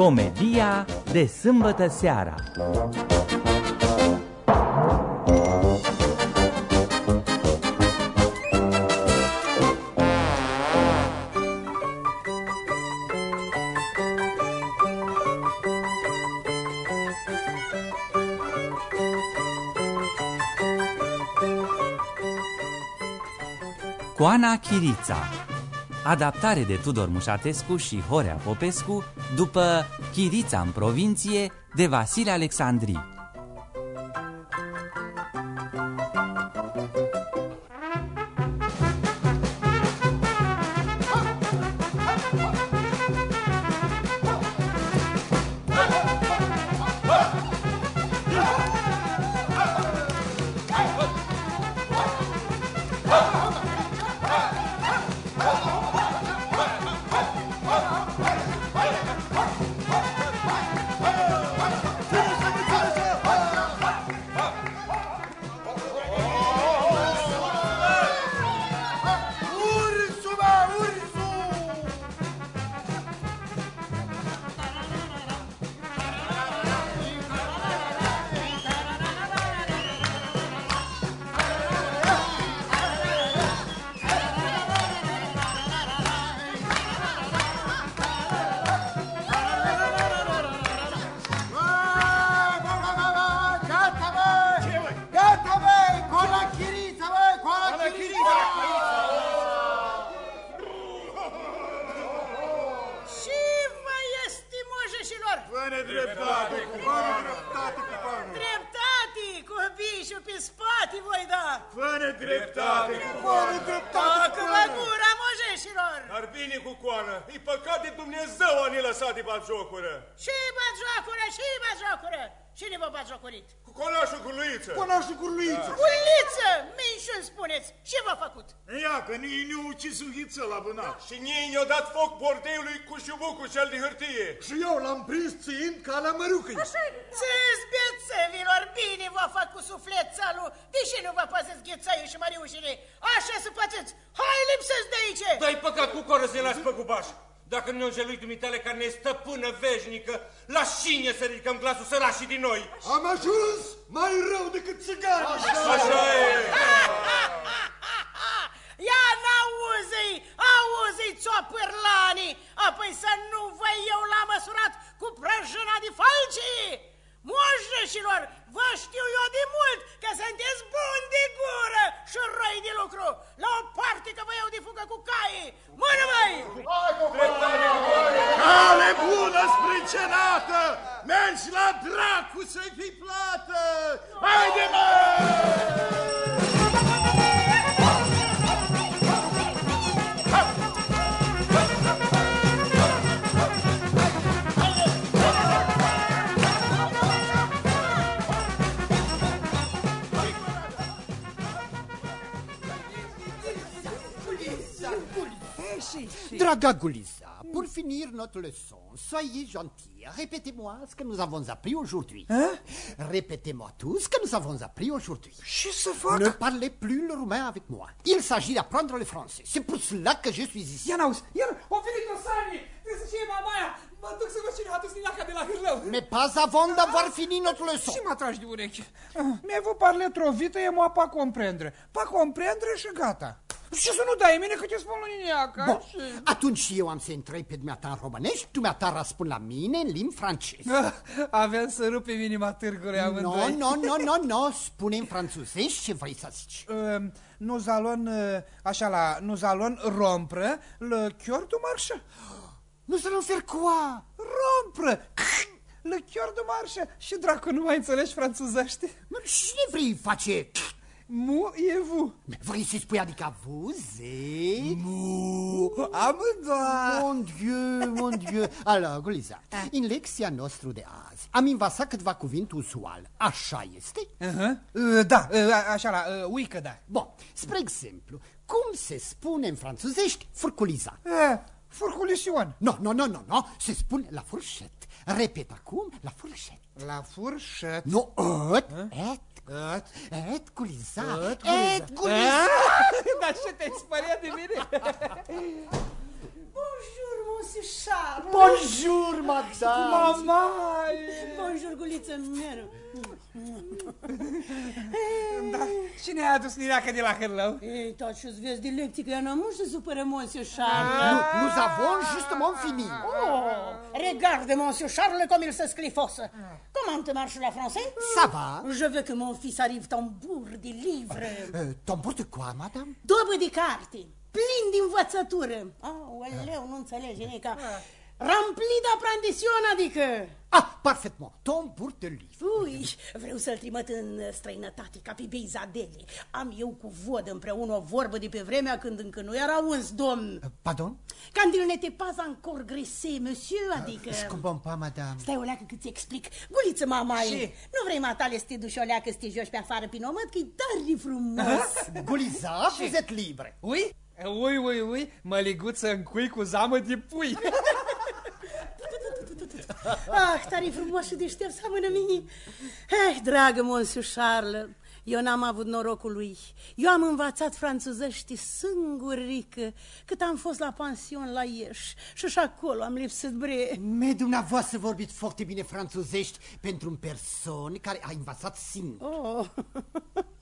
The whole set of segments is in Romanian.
Comedia de sâmbătă seara. Coana Chirița Adaptare de Tudor Mușatescu și Horea Popescu după Chirița în provincie de Vasile Alexandrii dreptate, cu fă-ne dreptate, Dacă vă gura mojeșilor! Dar bine cu coană, e păcat de Dumnezeu a ne lăsat de batjocură. Și batjocură, și batjocură! Cine vă batjocurit? Cu conașul cu luiță. Conașul cu luiță! Uliță! Minciuni spuneți! Ce v-a făcut? Ia, că nii ne ucis un ghiță la vânat. Și ei ne-au dat foc bordeiului cu șubucul cel de hârtie. Și eu l-am prins țiind ca la mărucăi. Ți-ți bețevilor, bine v-a făcut suflețalul! De ce nu vă păziți ghețaiul și măriușile? Așa să pățiți! Hai, lipsesc de aici! Dai păcat cu coră să-i lași pe gubaș. Dacă nu înjelui dumitale care ne stăpână veșnică, la șine să ridicăm glasul sărașii din noi. Am ajuns mai rău decât țigani. Așa e. Ia n-auzi-i, auzi-i țopârlanii, apoi să nu vă eu la măsurat cu prăjâna de falcii! Moșreșilor, vă știu eu de mult că sunteți buni de gură și răi de lucru. La o parte că vă iau de fugă cu caii. Mână mai! Cale bună spre cenată! Mergi la dracu să-i fi plată! Haide, mă! Draga Gulisa, pour finir notre leçon, soyez gentille. Répétez-moi ce que nous avons appris aujourd'hui. Répétez-moi tout ce que nous avons appris aujourd'hui. Ce să fac? Ne parlez plus le roumain avec moi. Il s'agit d'apprendre le français. C'est pour cela que je suis ici. Ia n-auzi, iar o venit o Sani! Trebuie să fie mama aia! Mă duc să văd cine a dus dinaca de la hârlău! Mais pas avant d'avoir fini notre leçon. Și mă tragi de ureche. Mais vous parlez trop vite et moi pas comprendre. Pas comprendre și gata. Și să nu dai mine că te spun lui Niaca. Bun, atunci eu am să întreb pe dumneata în românești, dumneata răspund la mine în limbi franceză. Aveam să rupem inima târgului Nu, amândoi. nu, nu, nu, nu, spune în franțuzești ce vrei să zici. Uh, nous allons, uh, așa la, nous allons rompre le cœur du marché. Nous allons faire quoi? Rompre! Le cœur du marché. Și dracu, nu mai înțelegi franțuzește? Mă, Cine vrei face? Mu e vous. Vrei să spui adică vous, eh? Mu. Amândoi. Mon Dieu, mon Dieu. Alors, Gulisa, în lecția nostru de azi am învățat câteva cuvinte usual. Așa este? Uh-huh. Uh, da, uh, așa la, uh, uică da. Bun, spre exemplu, cum se spune în franțuzești furculiza? Uh, furculision. Nu, nu, nu, nu, nu, se spune la furșet. Repet acum, la furșet. La furșet. Nu, et, et, et, et, culiza, Et, et, culiza. Dar ce te-ai speriat de mine? Bonjour, monsieur Charles. Bonjour, madame! Mamai! Bonjour, guliță mea. Da, cine a adus niracă de la Hârlău? Ei, tot și-ți vezi de lecții că eu n-am să supără monsieur Charles. Nous, nous avons justement fini. Oh, regarde, monsieur Charles, comme il se sclifosse. Comment te marche la français Ça va? Je veux que mon fils arrive tambour de livres. Euh, tambour de quoi, madame? Dobă de carte, plin de învățătură. Aoleu, nu înțelege, Nica. Rempli d'apprendisiune, adică. Ah, parfaitement. Tambour de livre. Ui, vreau să-l trimit în străinătate, ca pe Beizadele. Am eu cu vod împreună o vorbă de pe vremea când încă nu era uns domn. Euh, pardon? Când il n'était pas encore gressé, monsieur, adică... Je comprends pas, madame. Stai o leacă cât-ți explic. Guliță, mamai, Ce? nu vrei matale să te duci o leacă să te joci pe afară pe nomad, că-i tare frumos. Goliza, vous êtes libre. Ui? Ui, ui, ui, măliguță în cui cu zamă de pui. Ah, tare frumos și deștept seamănă mie. Hei, dragă Monsieur Charles, eu n-am avut norocul lui. Eu am învățat franțuzești singurică cât am fost la pension la Ieș. Și și acolo am lipsit bre. Me, dumneavoastră vorbiți foarte bine franțuzești pentru un persoan care a învățat singur. Oh,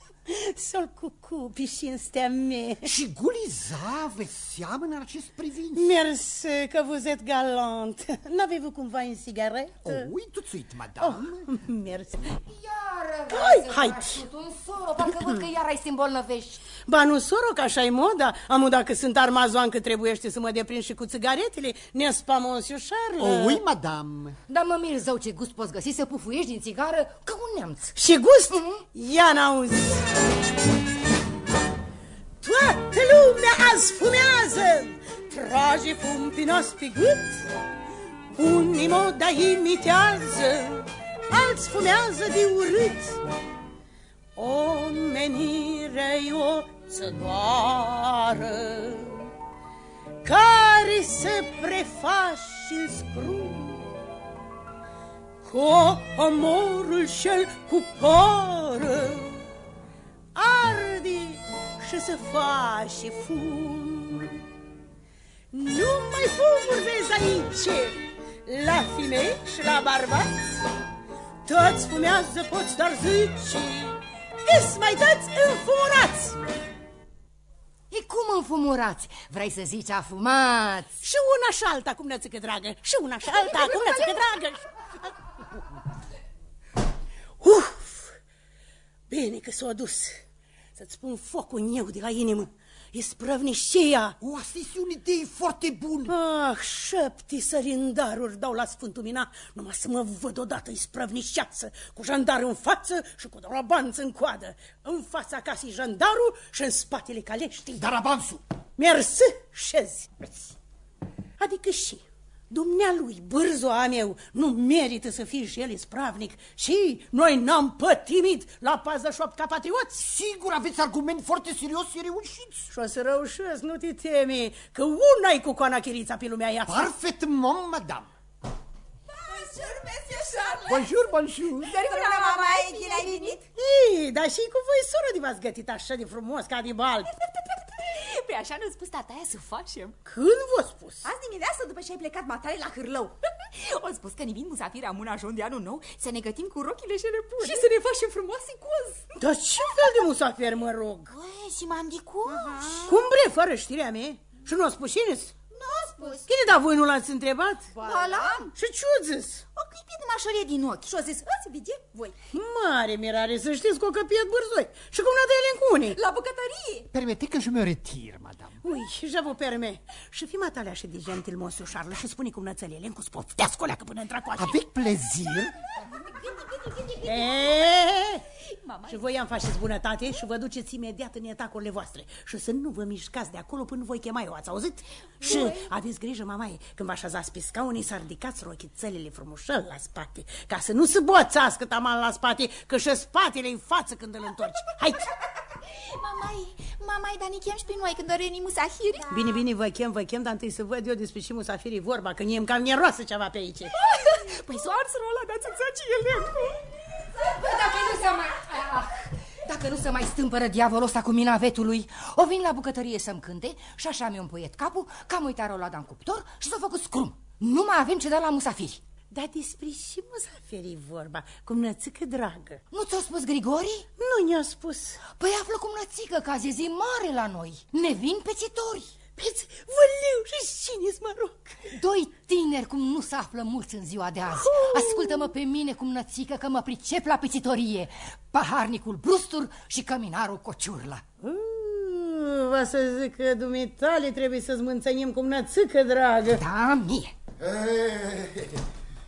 sol cucu, pe cinstea mea. Și Guliza vă seamănă în acest privință. Merci, că vous êtes galant. N'avez-vous cumva une cigarette? Oh, oui, tout de suite, madame. Oh, merci. Iară, Hai, vrei să hai. faci un soro, parcă văd că iar ai să îmbolnăvești. Ba nu, soro, că așa e moda. Amu dacă sunt armazoan că trebuiește să mă deprind și cu țigaretele, n'est-ce pas, monsieur Charles? Oh, oui, madame. Dar mă mir zău ce gust poți găsi să pufuiești din țigară ca un neamț. Și gust? Ia n-auzi. Toată lumea azi fumează, trage fum pe nos pe gât. Unii moda imitează, alți fumează de urât. Omenirea-i o țăgoară, care se preface în scrum. Comorul și-l cu poră arde și se face fum. Nu mai fumuri vezi aici, la femei și la bărbați. Toți fumează, poți doar zice, că mai toți înfumurați. E cum înfumurați? Vrei să zici afumați? Și una și alta, cum nățică dragă, și una și alta, cum nățică dragă. Uf! Bine că s-a dus. Să-ți spun focul în eu de la inimă. E sprăvnișia. O, asta este o idee foarte bună. Ah, șapte sărindaruri dau la Sfântul Mina, numai să mă văd odată sprăvnișeață, cu jandar în față și cu dorobanță în coadă. În fața casei jandarul și în spatele caleștii. Darabansu. Mersi, șezi. Adică și dumnealui, bârzoa meu, nu merită să fie și el ispravnic și noi n-am pătimit la 48 ca patrioți. Sigur, aveți argument foarte serios și reușiți. Și o să reușesc, nu te teme, că una-i cu coana chirița pe lumea ia. Parfaitement, madame. Bonjour, monsieur Charles! Bonjour, bonjour. Bună, mama, bine ai venit? Ei, dar și cu voi, soră, de v-ați gătit așa de frumos ca de bal. Păi așa ne-a spus tataia să facem. Când v-a spus? Azi dimineață, după ce ai plecat matale la hârlău. o spus că ne vin musafiri amuna ajon de anul nou să ne gătim cu rochile și bune. Și să ne facem frumoase cozi. Dar ce fel de musafir, mă rog? Băi, și m-am dicuș. Cum bre, fără știrea mea? Și nu a spus cine Nu a spus. Cine, dar voi nu l-ați întrebat? Ba, l-am. Și ce-o zis? O clipie de mașorie din ochi și o zis, ați vede voi. Mare mirare, să știți că o căpiet bârzoi. Și cum n-a de ele în cune? La bucătărie. Permettez que je me retire, madame. Ui, je vous permets. Și fi matale așa de gentil, monsieur Charles, și spune cum nățălele cu spoftească o leacă până într-acoace. Avec plaisir. Eee, Mama, Și voi am faceți bunătate și vă duceți imediat în etacurile voastre. Și să nu vă mișcați de acolo până voi chema eu, ați auzit? Și aveți grijă, mamaie, când vă așezați pe scaune, să ridicați rochițelele frumușel la spate, ca să nu se boțească taman la spate, că și spatele în față când îl întorci. Hai! mamai, mamai, dar ne chem și pe noi când doreni musafiri. Bine, bine, vă chem, vă chem, dar întâi să văd eu despre ce musafirii vorba, că mie îmi cam neroasă ceva pe aici. Păi s-o ars rola, dați ți elencu. Bă, dacă nu se mai... Ah, dacă nu se mai stâmpără diavolul ăsta cu mina vetului, o vin la bucătărie să-mi cânte și așa mi-a împuiet capul, că am uitat rolada în cuptor și s-a făcut scrum. Nu mai avem ce da la musafiri. Dar despre ce musaferii vorba, cum nățică dragă? Nu ți-a spus Grigori? Nu ne-a spus. Păi află cum nățică că azi e zi mare la noi. Ne vin pețitori. Peți, văleu și cine mă rog? Doi tineri cum nu se află mulți în ziua de azi. Ascultă-mă pe mine cum nățică că mă pricep la pețitorie. Paharnicul Brustur și căminarul Cociurla. Uh, va să zic că dumitale trebuie să-ți mânțănim cum nățică dragă. Da, mie.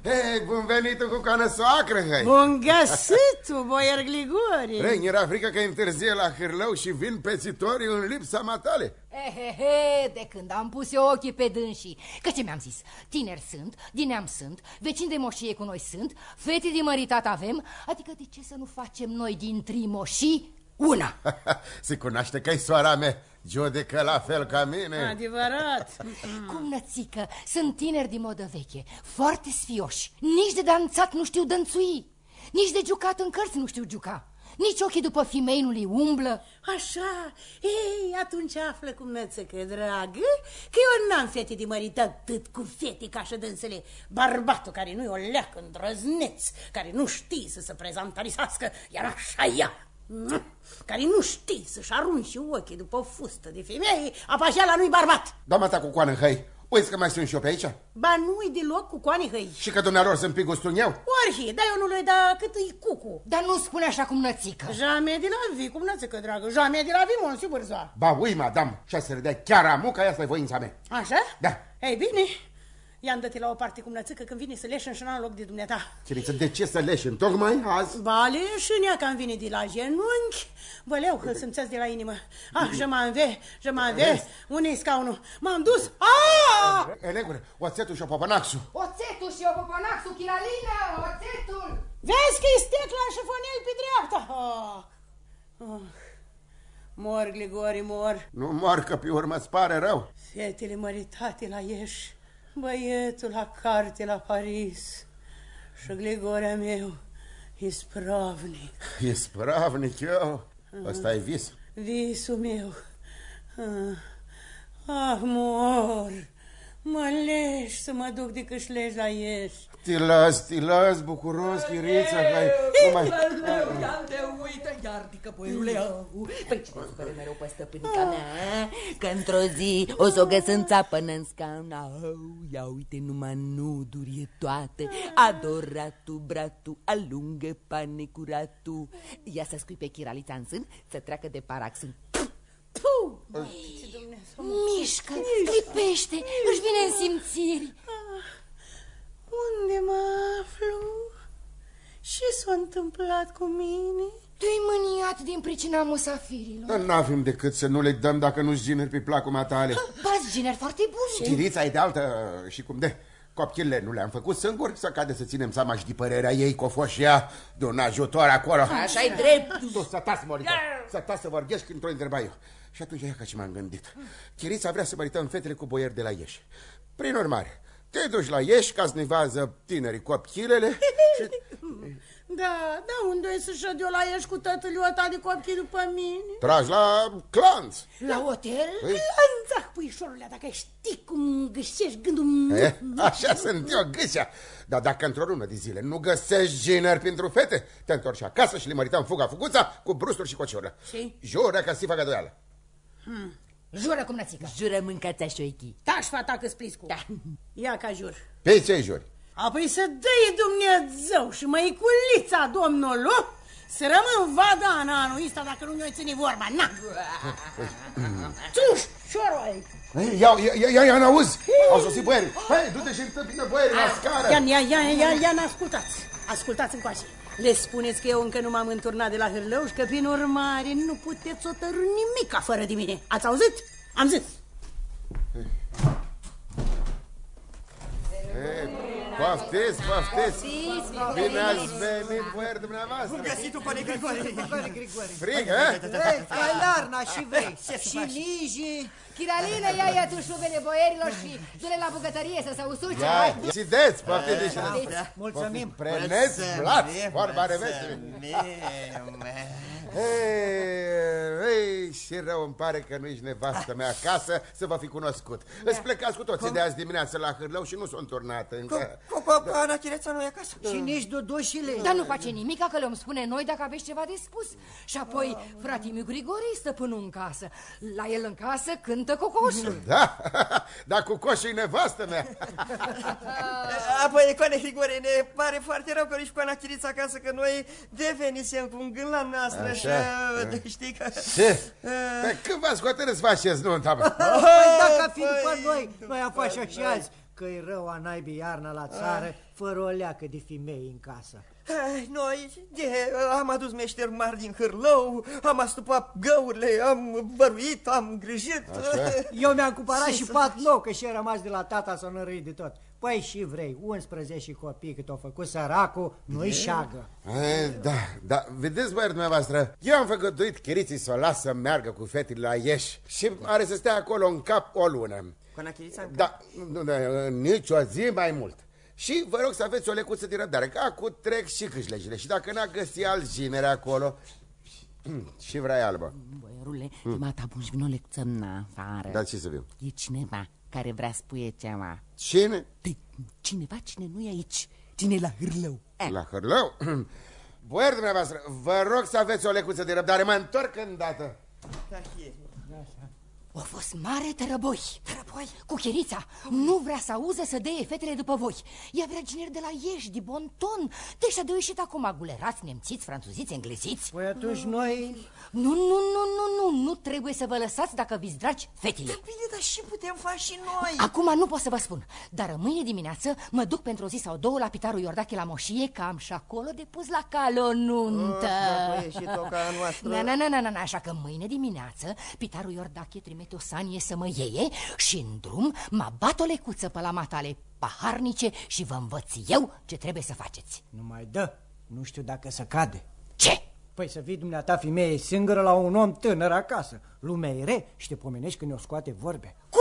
Hei, bun venit cu cană soacră, hei! Bun găsit, boier Grigori! Rei, era frică că întârzie la hârlău și vin pețitorii în lipsa matale. Ehehe, de când am pus eu ochii pe dânsii Că ce mi-am zis? Tineri sunt, din neam sunt, vecini de moșie cu noi sunt Fete de măritat avem Adică de ce să nu facem noi din trei moșii una? Se cunoaște că-i soara mea Judecă la fel ca mine. Adevărat. Cum nățică, sunt tineri din modă veche Foarte sfioși. Nici de danțat nu știu dănțui Nici de jucat în cărți nu știu juca. Nici ochii după femei nu li umblă. Așa, ei, atunci află cum nățăcă, dragă Că eu n-am fete de mărit atât cu fete ca și dânsele. Barbatul care nu-i o leacă îndrăzneț Care nu știe să se prezentarisească, iar așa ea care nu știi să-și arunci ochii după fustă de femeie, la nu-i barbat. Doamna ta cu coană, hăi, uiți că mai sunt și eu pe aici? Ba nu-i deloc cu coane, hăi. Și că dumnealor sunt pe gustul meu? Orhi, dar eu nu lui da cât îi cucu. Dar nu spune așa cum nățică. Jamais de la vie, cum nățică, dragă, jamais de la vie, mon bârzoa. Ba, ui, madame, și să râdea chiar amuca, asta e voința mea. Așa? Da. Ei bine, Ia-mi dă-te la o parte cum nățică când vine să leșin și în loc de dumneata. Chiriță, de ce să leșin? Tocmai azi? Ba, leșinea că am vine de la genunchi. Băleu că să-mi de la inimă. Ah, je m'en vais, je m'en vais. Unde-i scaunul? M-am dus. Ah! Elegure, oțetul și o popănaxu. Oțetul și o popănaxu, Chiralina, oțetul. Vezi că-i stecla și fonel pe dreapta. Ah. Ah. Mor, Grigori, mor. Nu mor, că pe urmă îți pare rău. Fetele măritate la ieși. Băietul la carte la Paris și Gligorea meu e spravnic. E spravnic eu? Ăsta e vis? Visul meu. Ah, ah mor, mă leși să mă duc de câșlegi la ieși. Te las, te las, bucuros, chirița, că ai... Nu mai... Ia te uită, iartică, puiule, Păi ce supără mereu pe stăpânica mea, că într-o zi o să o găsăm până în scaun. Au, ia uite, numai nuduri e toate, adoratul, bratul, alungă pane curatul. Ia să scui pe chiralița în sân, să treacă de paraxân. Puh! Mișcă, clipește, își vine în simțiri. Unde mă aflu? Ce s-a întâmplat cu mine? Tu-i mâniat din pricina musafirilor. Dar n-avem decât să nu le dăm dacă nu-și gineri pe placul matale. Bați gineri foarte buni. Chirița e de altă și cum de... Copchile nu le-am făcut singuri, să cade să ținem seama și de părerea ei că o fost și ea de un ajutor acolo. Așa-i drept. Tu să tați, Morita, să tați să vorbești când o întreba eu. Și atunci ia ca ce m-am gândit. Chirița vrea să mărităm fetele cu boieri de la Ieși. Prin urmare, te duci la Ieși ca să nevază tinerii copchilele și... Da, da, unde e să șed eu la Ieși cu tătăliu ăsta de copii după mine? Tragi la clanț. La hotel? Păi... Clanț, ah, puișorule, dacă știi cum găsești gândul... E, așa sunt eu, gâșea. Dar dacă într-o lună de zile nu găsești gineri pentru fete, te întorci acasă și le mărităm fuga fuguța cu brusturi și cocioră. Și? Jură că ți facă doială. Hmm. Jură cum nățică. Jură mâncați șoichi. Tași fata că spliscu. Da. Ia ca jur. Pe ce juri? Apoi să dă Dumnezeu și măiculița domnului să rămân vada în anul ăsta dacă nu ne-o ține vorba, na! Tu, șoroi! Ia, ia, ia, ia, n-auzi? Au sosit băierii. Hai, du-te și întâmpină băierii la scară. Ia, ia, ia, ia, ia, ascultați. Ascultați încoace. Le spuneți că eu încă nu m-am înturnat de la hârlău și că, prin urmare, nu puteți hotărâ nimic fără de mine. Ați auzit? Am zis. Poftiți, poftiți! Bine ați venit, boieri dumneavoastră! Bun găsit tu, pane Grigori! Pane Grigori! Frig, eh? Hai, Larna, și vrei! Și Niji! Chiralină, ia ia tu șubele boierilor și du-le la bucătărie să se usuce. Ia, țideți, poftiți! Mulțumim! Preneți, blați, vorba revestului! Ei, ei, și rău îmi pare că nu ești nevastă mea acasă să vă fi cunoscut. Îți plecați cu toții de azi dimineață la hârlău și nu s-o înturnat încă. Ana Chireța nu e acasă. Și nici dudușile. Dar nu face nimic, că le-om spune noi dacă aveți ceva de spus. Și apoi, fratimiu Grigore e stăpânul în casă. La el în casă cântă cocoșul. Da, da, cu coșul nevastă mea. Apoi, Coane Grigore, ne pare foarte rău că nici cu Ana Chirița acasă, că noi devenisem cu un gând la noastră Așa. și uh, știi că... Ce? Pe când v-ați hotărât să faceți nunta, mă? Păi dacă a fi după noi, noi am face și azi. Că e rău a naibii iarna la țară, fără o leacă de femei în casă. Ai, Noi de, am adus meșteri mari din hârlău, am astupat găurile, am văruit, am grijit. Eu mi-am cumpărat Ce și să pat faci? nou, că și a rămas de la tata să nu râi de tot. Păi și vrei, 11 copii cât au făcut săracul, nu-i șagă. E, Da, da, vedeți, băieri dumneavoastră, eu am făgăduit chiriții să o las să meargă cu fetele la Ieși și are să stea acolo în cap o lună. Cu Anachirița în Da, nu, nu, nici o zi mai mult. Și vă rog să aveți o lecuță de răbdare, că acu trec și câșlegile. Și dacă n-a găsit alt ginere acolo, și vrea albă. Băierule, Hmm. mata bunș și vino lecțăm în afară. Dar ce să viu? E cineva care vrea spune ceva. Cine? De, cineva cine nu e aici. Cine e la hârlău. La hârlău? Boieri dumneavoastră, vă rog să aveți o lecuță de răbdare, mă întorc îndată. A fost mare tărăboi. Tărăboi? Cu chirița. Nu vrea să auză să deie fetele după voi. Ea vrea gineri de la Ieși, de Bonton. Deci de ieșit acum gulerați, nemțiți, franțuziți, engleziți. Păi atunci noi... Nu, nu, nu, nu, nu, nu trebuie să vă lăsați dacă vi dragi fetele. Bine, dar și putem face și noi. Acum nu pot să vă spun, dar mâine dimineață mă duc pentru o zi sau două la Pitarul Iordache la moșie, că am și acolo de pus la cale o nuntă. Ah, dacă e și toca a noastră. Na, na, na, na, na, na, așa că mâine dimineață Pitarul Iordache trimite o sanie să mă iei și în drum mă bat o lecuță pe la matale paharnice și vă învăț eu ce trebuie să faceți. Nu mai dă, nu știu dacă să cade. Ce? Păi să vii dumneata femeie singură la un om tânăr acasă. Lumea e re și te pomenești când ne-o scoate vorbe. Cu mine?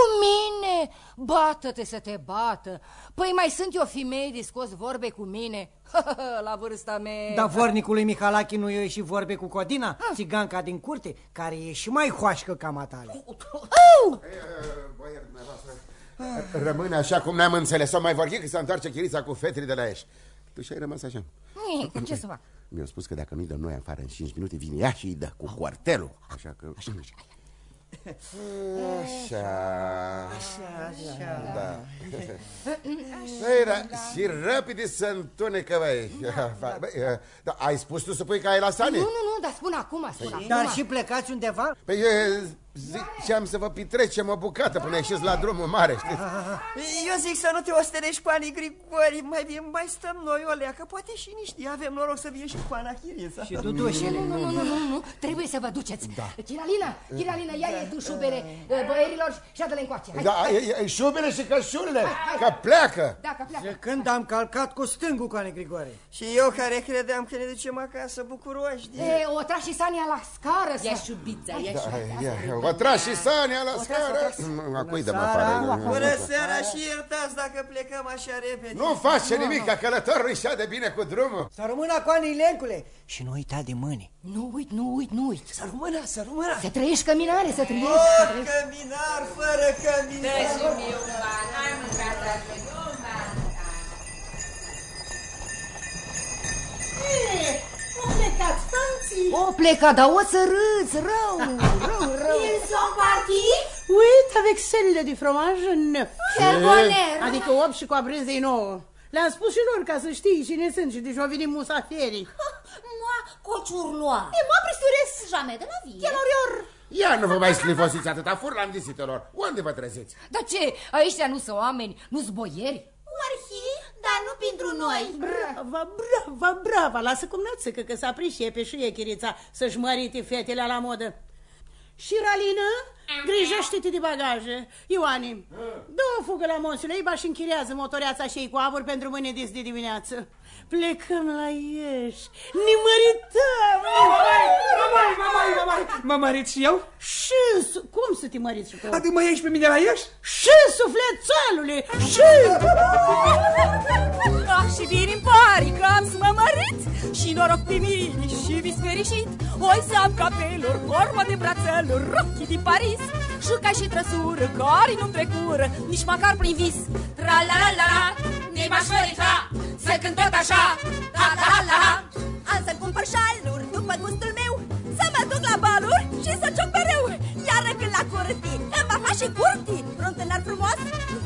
Bată-te să te bată. Păi mai sunt eu femeie de scos vorbe cu mine? la vârsta mea. Dar vornicului Mihalachi nu i și vorbe cu Codina, țiganca din curte, care e și mai hoașcă ca matale. Boieri dumneavoastră, rămâne așa cum ne-am înțeles. O mai vorbi că se întoarce chirița cu fetele de la Ieși. Tu și ai rămas așa. Eh, Ce să fac? Mi-au spus că dacă nu-i dăm noi afară în 5 minute, vine ea și îi dă cu cuartelul. Așa că... Așa, așa. Așa. Așa, așa. Da. Băi, da, și rapid să întunecă, băi. Băi, da, ai spus tu să pui ca ai la sane? Nu, nu, nu, dar spun acum, spun acum. Dar și plecați undeva? Păi, ziceam să vă petrecem o bucată până ieșiți la drumul mare, știți? Eu zic să nu te ostenești cu Ani Grigori, mai bine mai stăm noi o leacă, poate și niște avem noroc să vin și cu Ana Chirița. Și dudușele. Nu, nu, nu, nu, nu, trebuie să vă duceți. Da. Chiralina, Chiralina, ia e tu șubere eh, băierilor și adă-le încoace. Hai, Da, hai. e, e, șubele și cășulile, hai. că pleacă. Da, că pleacă. De când am calcat cu stângul, Cane Grigore? Și eu care credeam că ne ducem acasă bucuroși de... E, o tragi și Sania la scară să... Ia șubița, ia Da, șubița. Ia, o tragi și Sania la scară. Acum dăm afară. Bună seara și iertați dacă plecăm așa repede. Nu face nimic, că călătorul își de bine cu drumul. Să rămână Coane Ilencule și nu uita de mâini. Nu uit, nu uit, nu uit. Să rămână, să rămână. Să trăiești căminare, să trăiești. Oh, să trăiești. căminar fără căminar. Dă și mie un ban, ai mâncat O pleca, dar o să râți, rău, rău, rău. Ils sont partis? Oui, avec celle de fromage neuf. Carbonero. Adică 8 și cu abrânzei nouă. Le-am spus și lor ca să știi cine sunt și deci au venit musafirii. Moi, cociurloa. Et moi, presturez jamais de la vie. Chiar ori. Ia nu vă mai sclifosiți atâta furlan disitelor. Unde vă treziți? Dar ce, ăștia nu sunt oameni, nu sunt boieri? Oarhi, dar nu pentru noi. Brava, brava, brava, lasă cum nățâcă că s-a prișepet și e chirița să-și mărite fetele la modă. Și Ralina, Grijește-te de bagaje. Ioani, dă o fugă la Monsiule Iba și închiriază motoreața și ei cu abur pentru mâine dis de dimineață. Plecăm la Ieși. Ne mărităm! Mamai, mamai, mamai, mamai. Mă mărit și eu? Și, su- cum să te măriți și tu? Adică mă ieși pe mine la Ieși? Și sufletelule! Și... Ah, și bine îmi pare că am să mă mărit Și noroc pe mine și vis fericit Oi să am capeluri, formă de brațeluri Rochii din Paris Și ca și trăsură care nu-mi trecură Nici măcar prin vis Tra-la-la-la-la Ne m-aș mărita Să cânt tot așa Ta-la-la-la Am să cumpăr șaluri după gustul meu Să mă duc la baluri și să ciuc mereu. Iar când la curti Îmi va face curti Vreun tânăr frumos.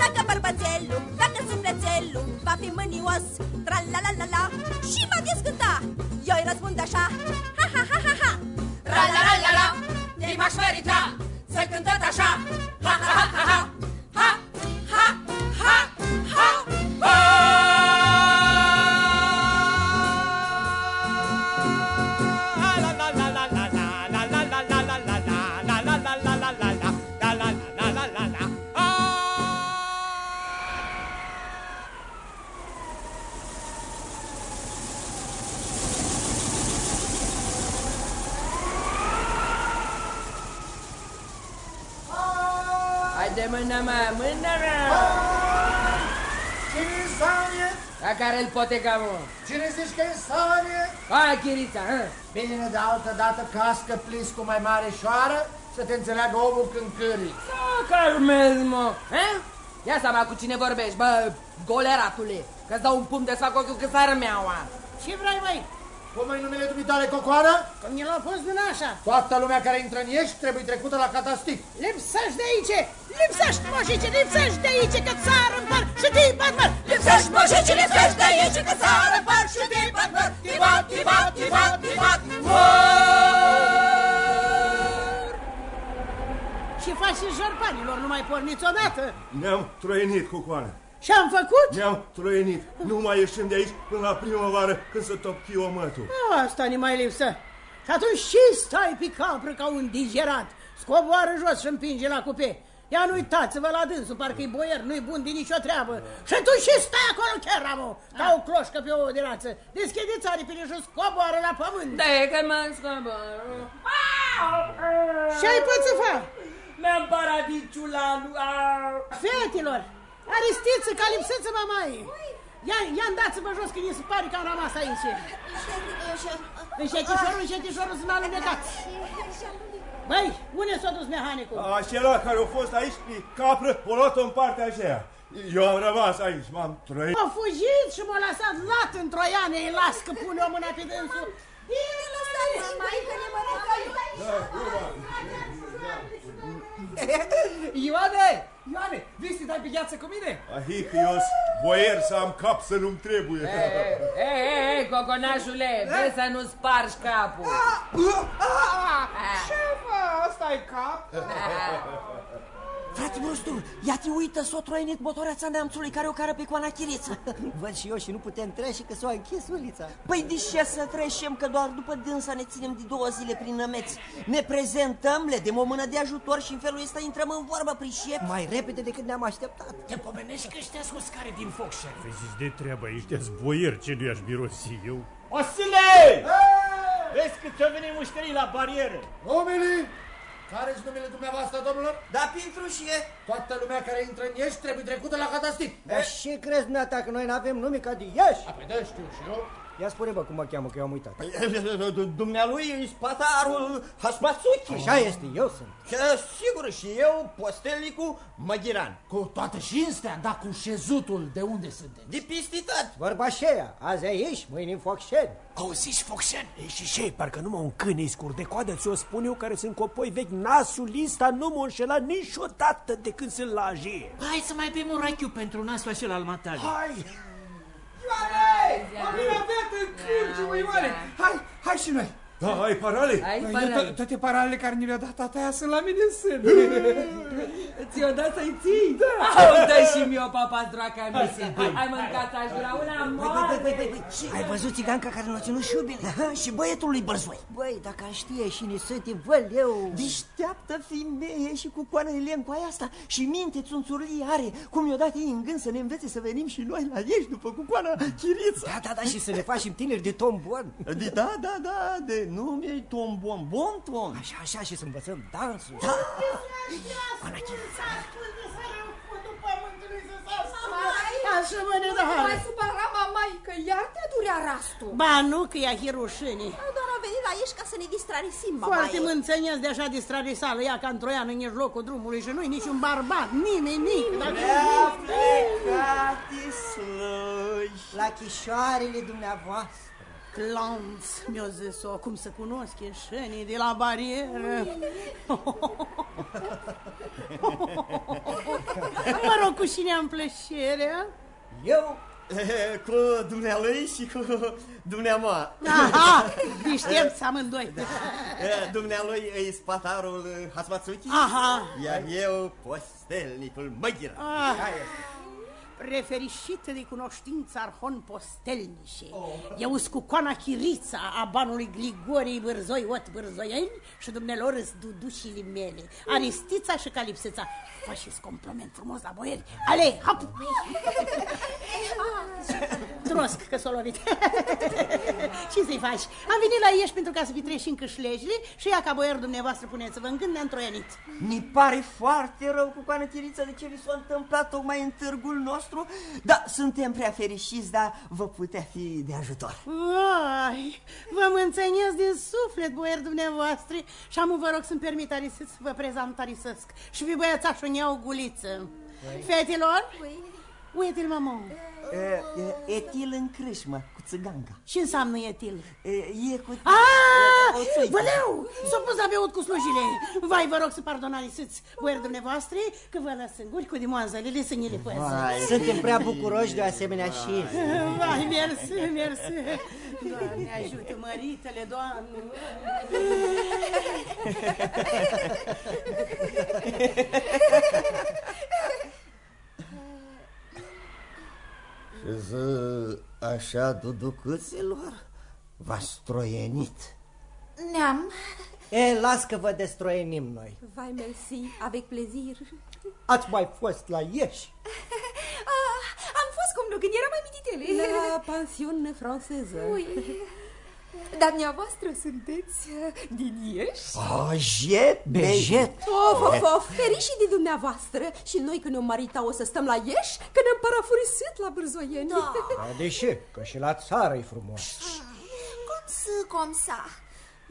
Dacă bărbățelul Dacă sufletelul Va fi mânios Tra-la-la-la-la Și mă descânta Eu îi răspund așa Ha ha ha ha ha. Tra-la-la-la-la Ne m-aș merita Să cânt tot așa. Ha ha ha ha ha Ha îl poteca, mă? Cine zici că e Sanie? Hai, Chirița, hă? Bine, de altă dată cască plis cu mai mare șoară să te înțeleagă omul când cârii. Da, calmez, mă! Hă? Ia seama cu cine vorbești, bă, goleratule, că-ți dau un pumn de sac ochiul că s-ar meaua. Ce vrei, mai? Cum e numele dumitale, Cocoană? Că mi l-a pus din așa. Toată lumea care intră în Ieși trebuie trecută la catastic. Lipsești de aici! Lipsești, moșice, lipsești de aici, că țară în par și te batmăr! Lipsești, moșice, lipsești de aici, că țară în par și te batmăr! Tibat, tibat, tibat, tibat, Și faci și jărpanilor, nu mai porniți odată! Ne-am troienit cu coană. Ce-am făcut? Ne-am troienit. Nu mai ieșim de aici până la primăvară când să top chiomătul. Asta ne mai lipsă. Și atunci și stai pe capră ca un digerat. Scoboară jos și împinge la cupe. Ia nu uitați-vă la dânsul, parcă-i boier, nu-i bun de nicio treabă. Și tu și stai acolo, chiar, ramo, ca o cloșcă pe o de rață. Deschideți aripile și scoboară la pământ. Da, e că mă scoboară. Ce-ai pățâfa? Mi-am paradiciul la... Fetilor, aristiță, calipseță, mamaie. Ia, ia dați-vă jos că ni se pare că am rămas aici. Înșetișorul, înșetișorul sunt alunecat. Băi, unde s-a dus mehanicul? Acela care a fost aici pe capră, o luat în partea aceea. Eu am rămas aici, m-am trăit. A fugit și m-a lăsat lat în troiane, îi las că pune o mână pe dânsul. Bine, lăsați mai că ne Ioane! Ioane, vii să dai pe gheață cu mine? Ahi, că eu boier să am cap să nu-mi trebuie. Ei, ei, ei, coconașule, vezi să nu spargi capul. Ce mă, asta e cap? Frate Brustur, ia te uită, s-o troienit motoreața neamțului care o cară pe coana chiriță. Văd și eu și nu putem trece că s-o închis ulița. Păi de ce să trecem, că doar după dânsa ne ținem de două zile prin nămeți. Ne prezentăm, le dăm o mână de ajutor și în felul ăsta intrăm în vorbă, prișep. Mai repede decât ne-am așteptat. Te pomenești că ăștia cu scare din foc, șef. Vezi de treaba, ăștia boieri, ce nu i-aș mirosi eu? Osile! Vezi că ți-au venit mușterii la barieră. Oamenii, care-s numele dumneavoastră, domnilor? Da, Pintrușie. Toată lumea care intră în Ieși trebuie trecută la catastic. Dar ce crezi, dumneata, că noi n-avem nume ca de Ieși? Păi da, știu și eu. Ia spune, bă, cum mă cheamă, că eu am uitat. Dumnealui e spatarul Hasmatsuki. Așa este, eu sunt. Că, sigur, și eu, postelnicul Măghiran. Cu toată cinstea, dar cu șezutul de unde sunteți? De pistitat. Vorba aceea, azi aici, mâine în Focșeni. Auziți, Focșeni? Ei, și ce, parcă numai un câine scurt de coadă ți-o spun eu care sunt copoi vechi. Nasul lista nu m-a înșelat niciodată de când sunt la ajie. Hai să mai bem un rachiu pentru nasul acela al matale. Hai! Ioane! Am venit în cârciu, Ioane! Hai, hai și noi! Da, ai parale? Ai Eu parale. to- Toate paralele care ni le-a dat tata aia sunt la mine în sân. Ți-o dat să-i ții? Da. Au, dă și mi-o, papa, draca mi se. Ai mâncat aș vrea una Băi, băi, băi, băi, moarte. băi, ai văzut țiganca care l-a ținut șubile? și băietul lui Bărzoi. Băi, dacă ar știe și ne săte văleu... Deșteaptă femeie și cu coana Elen cu aia asta și minte țunțurlii are. Cum i-o dat ei în gând să ne învețe să venim și noi la ești după cu coana Chiriță. Da, da, da, și să ne facem tineri de tombon. De, da, da, da, de nume e Tom Bon, Bon Tom. Așa, așa, și să învățăm dansul. Da. Așa mă ne da. Mai supăra mamai că iar te durea rastul. Ba nu, că e hirușâni. Doar a venit la ești ca să ne distrarisim, mamaie. Foarte mânțănesc de așa distrarisală, ea ca în troian în mijlocul drumului și nu-i niciun barbat, nimeni, nic. Dacă Plecate slăși. La chișoarele dumneavoastră. Clowns, mi-o zis-o, cum să cunosc ieșenii de la barieră. mă rog, cu cine am plăcerea? Eu? Cu dumnealui și cu dumneamoa. Aha, deștepți amândoi. Dumnealui e spatarul Hasmatsuki, Aha. iar eu postelnicul Măghira. Ah, prefericită de cunoștință arhon postelnișe. Eu sunt cu coana chirița a banului Grigorii Bârzoi, ot bârzoieni și dumnealor îs dudușile mele, Aristița și Calipseța. Faceți compliment frumos la boieri. Ale, hop! Trosc că s-a lovit. Ce să-i faci? Am venit la Ieși pentru ca să vitrești în câșlejile și ia ca boier dumneavoastră puneți-vă în gând ne-a întroianit. Mi pare foarte rău cu coana Chiriță de ce vi s-a întâmplat tocmai în târgul nostru, dar suntem prea fericiți, dar vă putea fi de ajutor. Ai, vă mânțănesc din suflet, boier dumneavoastră, și am vă rog să-mi permit arisă să vă prezentarisesc. Și vi băiățașul ne o guliță. Fetilor, uite-l, mamă. E, e, etil în crâșmă, cu țiganca. Ce înseamnă etil? E, e cu... Ah, o țuică. băleu, s-a pus la beut cu slujile. Vai, vă rog să pardonarisiți, boier dumneavoastră, că vă las singuri cu dimoanzele să ni le păzi. Suntem prea bucuroși de asemenea și. Vai, mersi, mersi. Doamne, ajută, măritele, Doamne. Și ză, așa, duducâților, v-ați stroienit. Ne-am. E, las că vă destroienim noi. Vai, merci, avec plaisir. Ați mai fost la Ieși? Ah, am fost cum nu, când eram mai mititele. La pensiune franceză. Ui. Dar dumneavoastră sunteți uh, din Ieși? Oh, jet, Bejet. Of, of, of, ferișii de dumneavoastră Și noi când ne marita o să stăm la Ieși Că ne-am parafurisit la Bârzoieni da. Da, de ce? Că și la țară e frumos. Cum să, cum să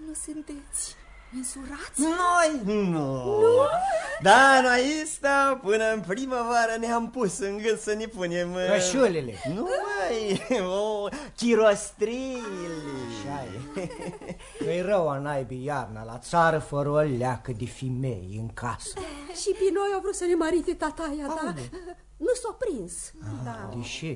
Nu sunteți mensurați? Noi? Nu. nu. Da, noi ăsta, până în primăvară ne-am pus în gând să ne punem... uh, Cășulele. Nu mai, o, chirostrile. Că-i rău a naibii iarna la țară fără o leacă de femei în casă. Și pe noi au vrut să ne marite tataia, da? Nu s-a prins da. De ce?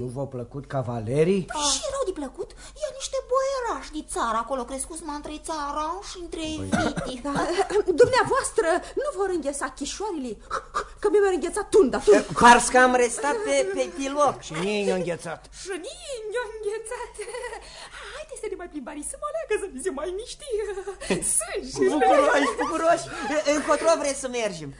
Nu v-au plăcut cavalerii? Și rău de plăcut, e niște boierași de țară Acolo crescuți mă între țara și între viti da. Dumneavoastră nu vor îngheța chișoarele Că mi-au înghețat tunda tu. Pars că am restat pe, pe piloc. Și mie i-a înghețat. Și nici mi-au înghețat Haide să ne mai plimbari să mă leagă să se mai miști Sânge Bucuroși, bucuroși. Încotro vreți să mergem?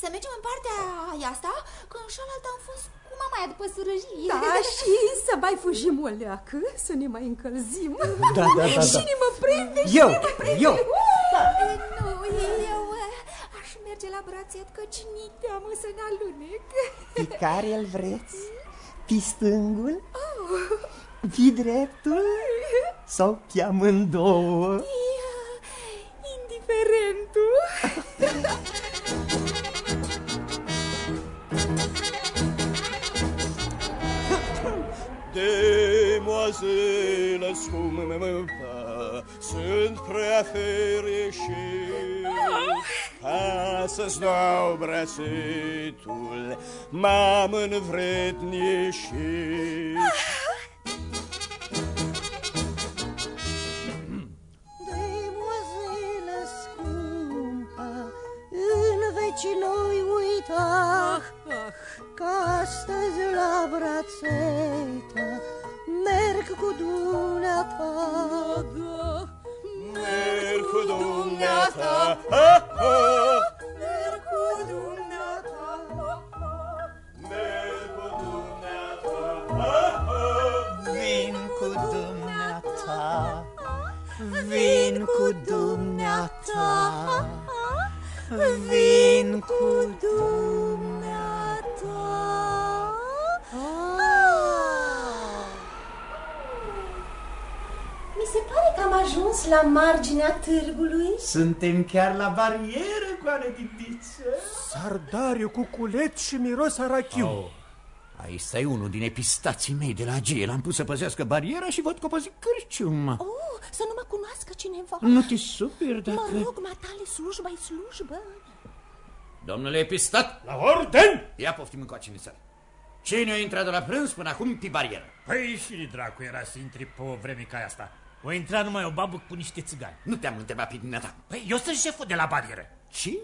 Să mergem în partea aia asta Că în cealaltă am fost cu mama după sărăjie Da, și să mai fugim o leacă, să ne mai încălzim. Da, da, da, da. Și mă prinde, și Eu, mă prinde. eu. Nu, eu uh, aș merge la brațet Căci ni teamă să ne alunec Pe care îl vreți? Pe stângul? Pe dreptul? Sau pe amândouă? Indiferentul Demoiselle, spune mă sunt prea fericit ca să-ți dau brațetul, m-am învrednișit. Că astăzi la brațeta Merg cu dumneata. Merg cu dumneata. Ha, ha. Merg cu dumneata. Merg cu dumneata. Ha, ha. Vin cu dumneata. Vin cu dumneata Vin cu dumneata Mi se pare că am ajuns la marginea târgului. Suntem chiar la barieră, coane Titiță. Sardariu cu culet și miros a rachiu. Oh. Aici stai unul din epistații mei de la GE. L-am pus să păzească bariera și văd că păzi cârciuma. Oh, să nu mă cunoască cineva. Nu te superi dacă... Mă rog, matale, slujba-i slujbă. Domnule epistat! La orden! Ia poftim încoace în țară. Cine a intrat de la prânz până acum pe barieră? Păi și dracu era să intri pe o vreme ca asta. O intra numai o babă cu niște țigani. Nu te-am întrebat pe dumneata. Păi eu sunt șeful de la barieră. Și?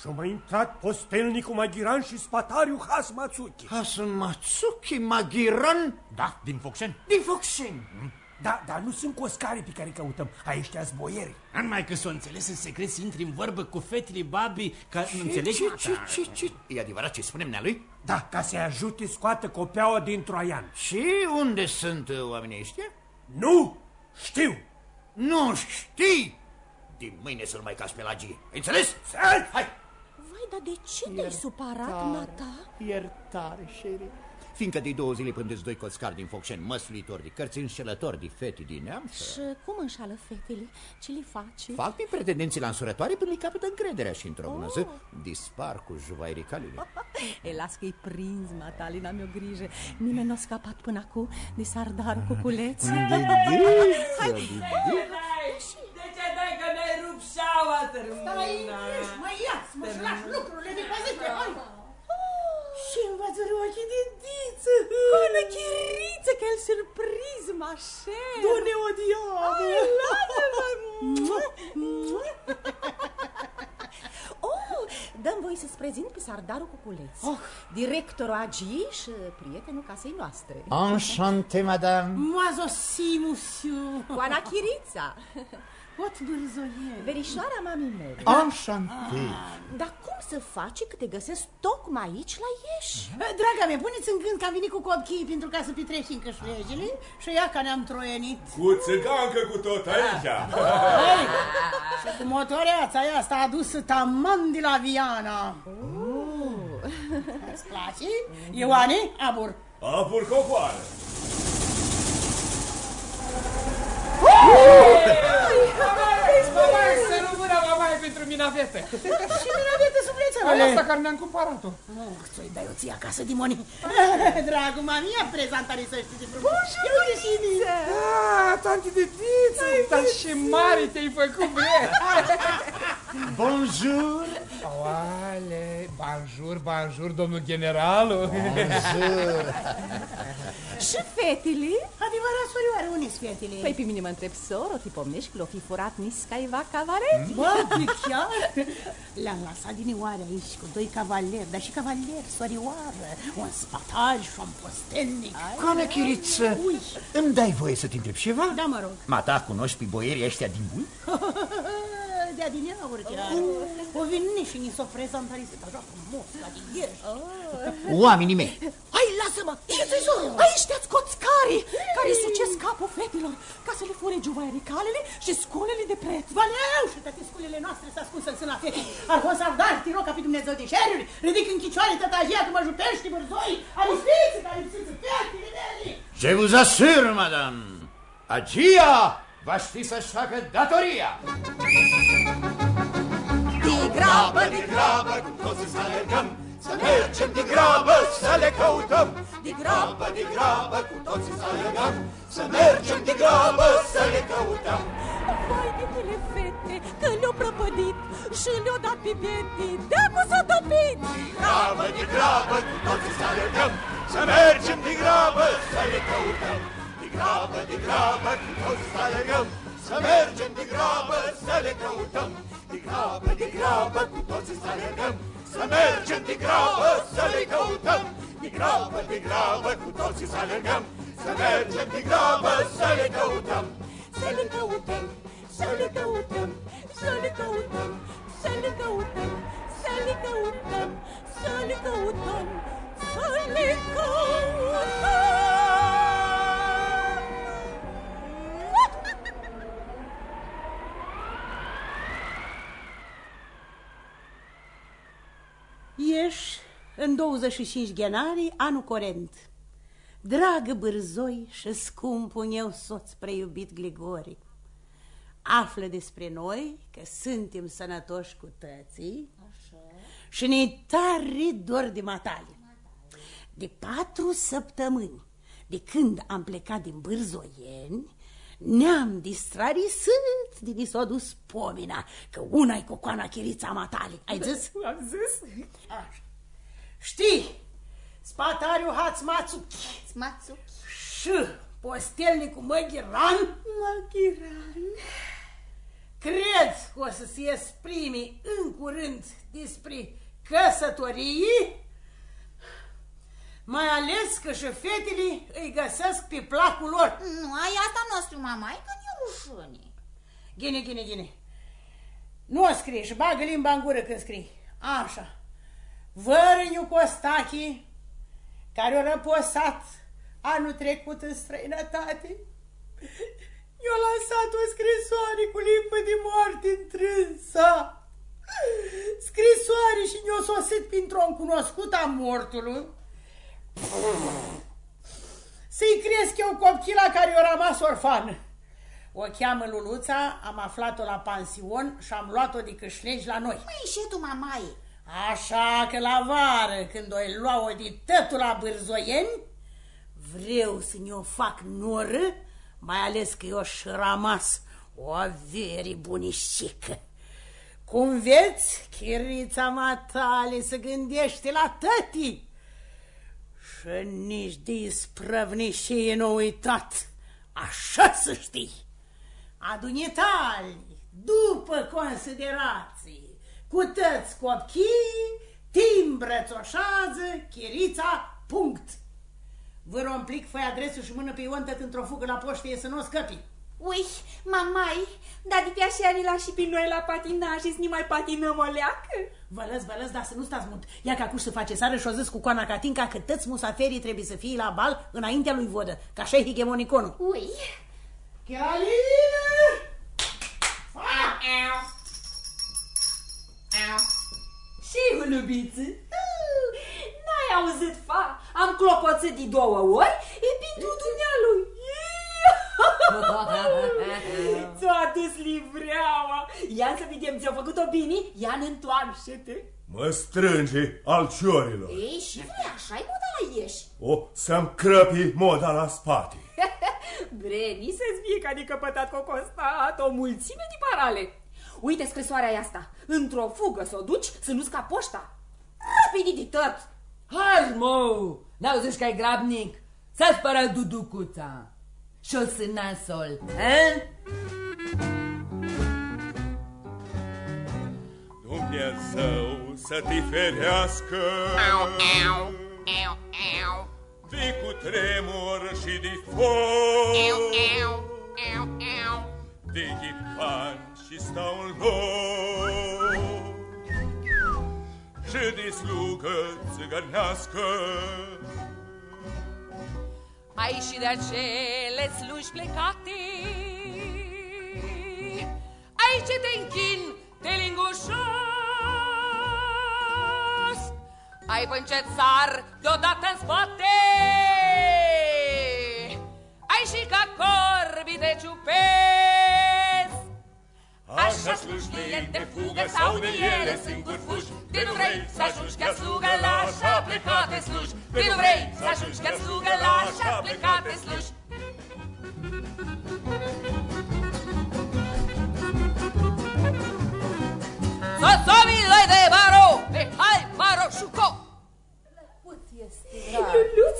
Și-a mai intrat postelnicul Maghiran și spatariu Has Matsuki. Has Matsuki Maghiran? Da, din Focșeni. Din Focșeni. Da, dar nu sunt coscarii pe care căutăm. Aici te boieri. Numai că s-o înțeles în secret să intri în vorbă cu fetele babii, ca Ce, nu înțelegi? ce, ce, ce, ce? E adevărat ce spunem nealui? Da, ca să-i ajute scoată copiaua din Troian. Și unde sunt uh, oamenii ăștia? Nu știu. Nu știi? Din mâine să nu mai cași pe la gie. Ai înțeles? Hai! Hai! Vai, dar de ce te-ai supărat, Nata? Iertare, șerif. Fiindcă de două zile pândeți doi coscari din Focșeni, măsluitori de cărți, înșelători de fete din neamț, Și cum înșală fetele? Ce le face? fac pe pretendenții la însurătoare până îi capătă încrederea și într-o bună zi dispar cu juvairicalile. E, las că-i prins, matale, n-am eu grijă. Nimeni n-a scăpat până acum de sardarul cu culeț. De ce dai că mi-ai rupt șaua, tărmâna? Stai, ești, mă iați, mă și lași lucrurile de păzite, hai! Și învață ochii de diță! Bună chiriță, că el surpriz, mașe! Dune o diavă! Ai, lasă-mă! Oh, dăm voi să-ți prezint pe sardarul cu culeț. Oh. Directorul Agi și prietenul casei noastre. Enchanté, madame. Moi aussi, monsieur! Oana Chirița. Pot bârzoie! Verișoara mamii mele. Enchanté. Dar cum să faci că te găsesc tocmai aici la Ieși? Draga mea, puneți în gând că am venit cu copiii pentru ca să petrecem cășuiejile și ia că ne-am troienit. Cu țigancă cu tot aici. Hai! Și cu motoreața aia asta adusă taman de la Viana. Oh. Îți place? Ioane, abur. Apur cocoară. Mamaie, să rămână mamaie pentru minavete. Și minavete suflețele. Aia asta care ne-am cumpărat-o. Nu, ți-o dai o ție acasă, dimoni. Dragul mamia, prezentare să știi de frumos. Uite și mine. Ah, tanti de diță, dar și mare te-ai făcut, bre. Bonjour. Oale, bonjour, bonjour, domnul generalul. Bonjour. Și fetele? Adevărat, sorioare, unde sunt fetele? Păi pe mine mă întreb, soro, ti pomnești că l-o fi furat niscaiva cavaretti? Bă, chiar? Le-am lăsat din oare aici cu doi cavaleri, dar și cavaleri, sorioară, un spataj și un postelnic. Coane Chiriță, îmi dai voie să te întreb ceva? Da, mă rog. Mata, cunoști pe boierii ăștia din bui? De adineauri chiar. O veni și ni s-o prezentarize așa frumos, la din ieși. Oamenii mei. Hai, lasă-mă! Ce trezorul? Aici te-ați coțcarii care sucesc capul fetelor ca să le fure juvaiericalele și sculele de preț. Valeu și toate sculele noastre s-a spus în sâna fetei. Arhos ardar, te rog ca pe Dumnezeu din ceruri, ridic în chicioare tătajia că mă jupești, bărzoi, aristiți, care lipsiți fetele mele. Je vous assure, madame, Agia va ști să-și facă datoria. De grabă, de grabă, cu toții să alergăm, să mergem de grabă, să le căutăm. De grabă, de grabă, cu toții să alergăm, să mergem de grabă, să le căutăm. Vai de tele fete, că le-o prăpădit și le-o dat pe bieti, de cu s-a topit! Grabă, de grabă, cu toții să alergăm, să mergem de grabă, să le căutăm. grabă, de grabă, o să alergăm, să mergem de grabă, să le căutăm. De grabă, de grabă, cu toții să alergăm, să mergem de grabă, să le căutăm. De grabă, de grabă, cu toții să alergăm, să mergem de grabă, să le căutăm. Să le căutăm, să le căutăm. Ieși în 25 genari, anul corent. Dragă bârzoi și scumpul meu soț preiubit Grigori, află despre noi că suntem sănătoși cu tății Așa. și ne tare dor de matale. De patru săptămâni, de când am plecat din Bârzoieni, ne-am distrarisat de ni s-a dus pomina, că una-i cu coana chirița matale. Ai zis? Am zis. Așa. Știi, spatariu hați Matsuki Matsuki. și postelnicul Măghiran Măghiran. Cred că o să se exprime în curând despre căsătorii, mai ales că și fetele îi găsesc pe placul lor. Nu, ai asta nostru, mama, e că ne rușine. Gine, gine, gine. Nu o scrie și bagă limba în gură când scrii. Așa. Vărâniu Costache, care a răposat anul trecut în străinătate, i-a lansat o scrisoare cu limbă de moarte întrânsa. Scrisoare și ne-a sosit printr-o cunoscut a mortului. Să-i cresc eu copchila care i-a rămas orfană. O cheamă Luluța, am aflat-o la pansion și am luat-o de câșlegi la noi. Măi, și tu, mamaie. Așa că la vară, când o lua-o de tătul la bârzoieni, vreau să ne-o fac noră, mai ales că eu și rămas o avere bunișică. Cum veți, chirița matale se gândește la tătii și nici de isprăvnișie nu uitat, așa să știi. Adune tali, după considerații, cu tăți copchii, timbră țoșază, chirița, punct. Vă romplic, fă adresul și mână pe Ion tăt într-o fugă la poștă să nu o scăpi. Ui, mamai, dar de pe așa ne lași și pe noi la patinaj și să ne mai patinăm o leacă? Vă lăs, vă lăs, dar să nu stați mult. Ia că acuși să face sară și o zis cu coana Catinca că tăți musaferii trebuie să fie la bal înaintea lui Vodă, că așa e hegemoniconul. Ui. Chealină! Și hulubiță? N-ai auzit, fa? Am clopoțit de două ori, e pentru dumnealui. Ți-o adus livreaua. Ia să vedem, ți-a făcut-o bine? Ia întoarce-te. Mă strânge al ciorilor. Ei, și vrei, așa-i moda la ieși. O să-mi crăpi moda la spate. Breni să-ți fie ca de căpătat cu costat o mulțime de parale. Uite scrisoarea asta. Într-o fugă să o duci să nu scapi poșta. Rapid de tot. Hai, mă! N-auzi că ai grabnic? S-a spărat duducuța. Și-o să nasol, eh? Dumnezeu să te ferească. De cu tremur și de foc. De ghipani și stau în loc. Și de slugă țigănească Ai și de acele sluși plecate. Ai ce te închin, te lingușos Ai pâncet sar deodată în spate. Ai și ca corbi de ciupesc Așa slujnie de fugă sau de ele singur fugi De nu vrei să ajungi ca slugă la așa plecate sluși De nu vrei să ajungi ca slugă la așa plecate sluși Soțomile de baro, de hai baro șuco! Luluț,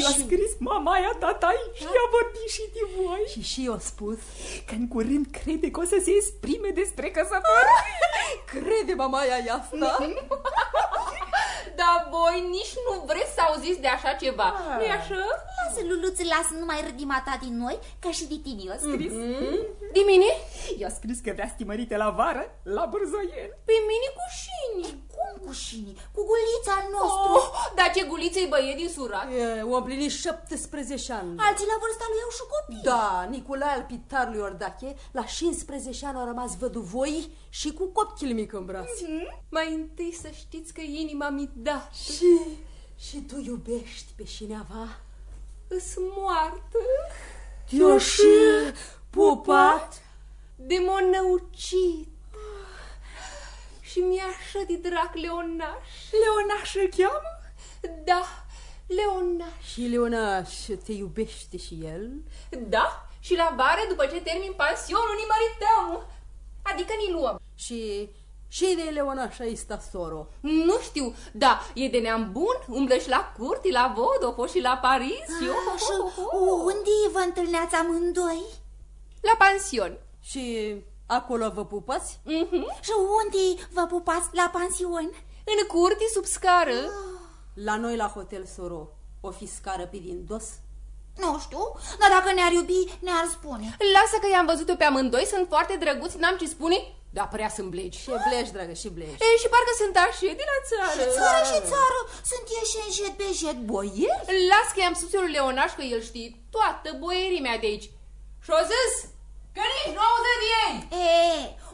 i-a scris mamaia tatai și a vorbit și de voi. Și și eu spus Că în curând crede că o să se exprime despre căsători. Crede mamaia asta? dar voi nici nu vreți să auziți de așa ceva. Ah. nu-i așa? Lasă, Luluț, lasă numai râdimata din noi, ca și de tine eu scris. Mhm. Dimini? Eu scris că vrea stimărite la vară, la Bârzoien. Pe mine cu șini. Cum cu șini? Cu gulița nostru. Oh, dar ce guliță-i băie din surat? E, o împlinit 17 ani. Alții la vârsta lui au și copii. Da, Nicolae al pitarului Ordache, la 15 ani au rămas văduvoi și cu copil mic în braț. Mhm. Mai întâi să știți că inima mi da. Și, și tu iubești pe cineva? Îs moartă. Eu și pupat? De m-a năucit. Și mi-e așa de drag Leonaș. Leonaș îl cheamă? Da, Leonaș. Și Leonaș te iubește și el? Da, și la vară, după ce termin pensionul, ni mărităm. Adică ni luăm. Și și de Leonaș ai sta soro? Nu știu, da, e de neam bun, umblă și la curti, la Vodofo și la Paris. și eu, Ah, și unde vă întâlneați amândoi? La pansion. Și acolo vă pupați? Mhm. Și unde vă pupați la pansion? În curti, sub scară. La noi la hotel Soro, o fi scară pe din dos? Nu știu, dar dacă ne-ar iubi, ne-ar spune. Lasă că i-am văzut-o pe amândoi, sunt foarte drăguți, n-am ce spune, dar prea sunt blegi. Și blegi, dragă, și blegi. E, și parcă sunt așa de la țară. Și țară, și țară, sunt ieși în jet pe jet boier? Las că i-am spus eu lui Leonaș că el știe toată boierimea de aici. Și-o zis că nici nu auză de ei. E,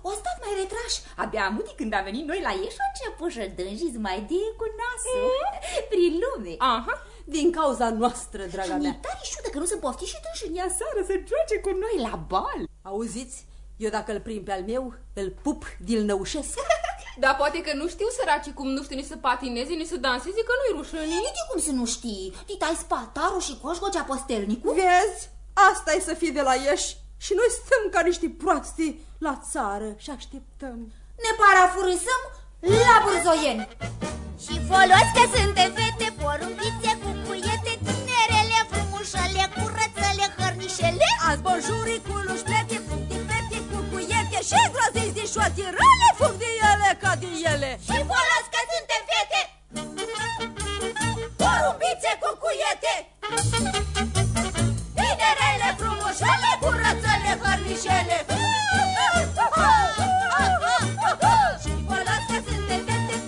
o stat mai retraș. Abia amuti când a venit noi la ei și a început să dânjiți mai de cu nasul prin lume. Aha. Din cauza noastră, draga și mea. tare șută că nu sunt poftiți și tânși în ea seară să joace cu noi la bal. Auziți? Eu dacă îl prind pe al meu, îl pup, dil năușesc. Dar poate că nu știu săracii cum nu știu nici să patineze, nici să danseze, că nu-i rușănii. De cum să nu știi? Titai spatarul și coșgocea postelnicul? Vezi? Asta e să fii de la ieși. Și noi stăm ca niște proastii la țară și așteptăm. Ne parafurâsăm la Burzoieni. Și folos că suntem fete porumbițe cu cuiete tinerele, frumușele, curățele, hărnișele. Azi bonjurii cu luștrete, fructi fete cu cuiete și groziți de șoatirele, fug de ele ca de ele. Și folos că suntem fete Porumbițe cu cuiete, curățele, hărnișele. Și folos că suntem fete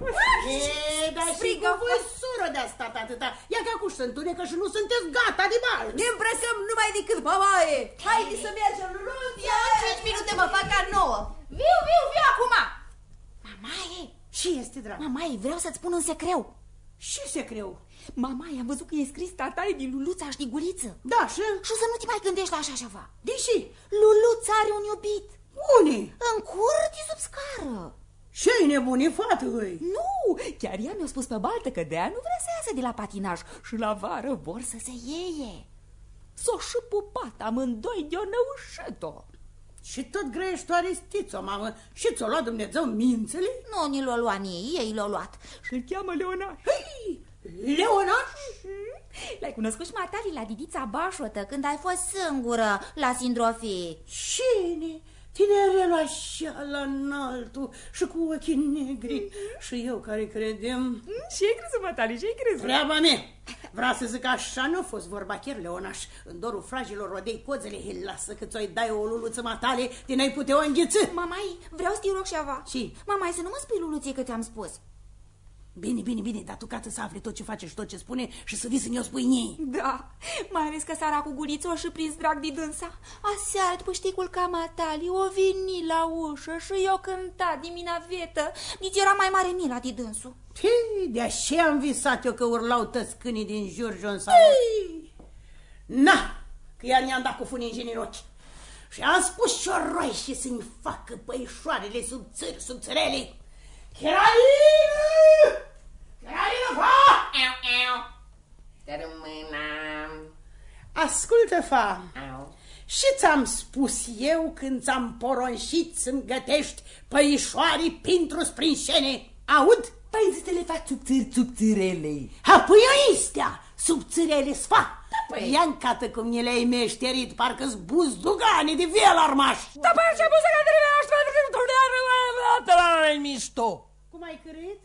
E, dar și cu voi, soră de asta atâta. Ia că acum se întunecă și nu sunteți gata de bal. Ne îmbrăcăm numai decât mamaie. Haide să mergem, Luluția! Ia 5 minute mă fac ca nouă. Viu, viu, viu acum. Mamaie, Și este, dragă. mamaie, vreau să-ți spun un secreu. Și secreu. Mamaie, am văzut că e scris tatare din Luluța și din Guliță. Da, și? Și să nu te mai gândești la așa ceva. Deși? Luluța are un iubit. Unii? În curte sub scară. Ce-i nebunii, fată, îi? Nu, chiar ea mi-a spus pe baltă că de nu vrea să iasă de la patinaj și la vară vor să se ieie. S-o și pupat amândoi de-o năușit-o. Și tot grești tu aristiți-o, mamă. Și ți-o luat Dumnezeu mințele? Nu ni l-o luat ei, ei l-o luat. Și îl cheamă Leonaș. Hei, Leonaș? L-ai cunoscut și matali la Didița Bașotă când ai fost singură la sindrofie. Cine? Tinerel așa la înaltul și cu ochii negri. Și eu care credem... Și ai crezut, Matali, și ai crezut? Treaba mea! Vreau să zic așa, nu a fost vorba chiar, Leonaș. În dorul fragilor rodei cozele, he, lasă că ți-o dai o luluță matale, din ai putea o îngheță. Mamai, vreau să te rog ceva. Și? Mamai, să nu mă spui luluție că ți-am spus. Bine, bine, bine, dar tu ca să afli tot ce face și tot ce spune și să vii să ne-o spui nie. Da, mai ales că sara cu guriță o și prins drag de dânsa. Aseară, după șticul camatali, o veni la ușă și eu cânta dimina vetă. Nici era mai mare mila de dânsul. Hei, de așa am visat eu că urlau tăți câinii din jur în sală. Na, că iar ne-am dat cu funingini în ochi. Și am spus șoroi și să-mi facă păișoarele sub țări, sub țărele. Cheralină! Cheralină, fa! Eau, eau. Tărmâna. Ascultă, fa. Și ți-am spus eu când ți-am poronșit să-mi gătești păișoarii pentru sprinșene. Aud? Păi să te le faci subțiri, subțirele. Apoi ăistea, subțirele sfa. păi. Ia încată cum ni le-ai meșterit, parcă-s buzdugane de vel armaș. Da, păi ce buză că trebuie așa pentru că mișto. Cum ai crezut?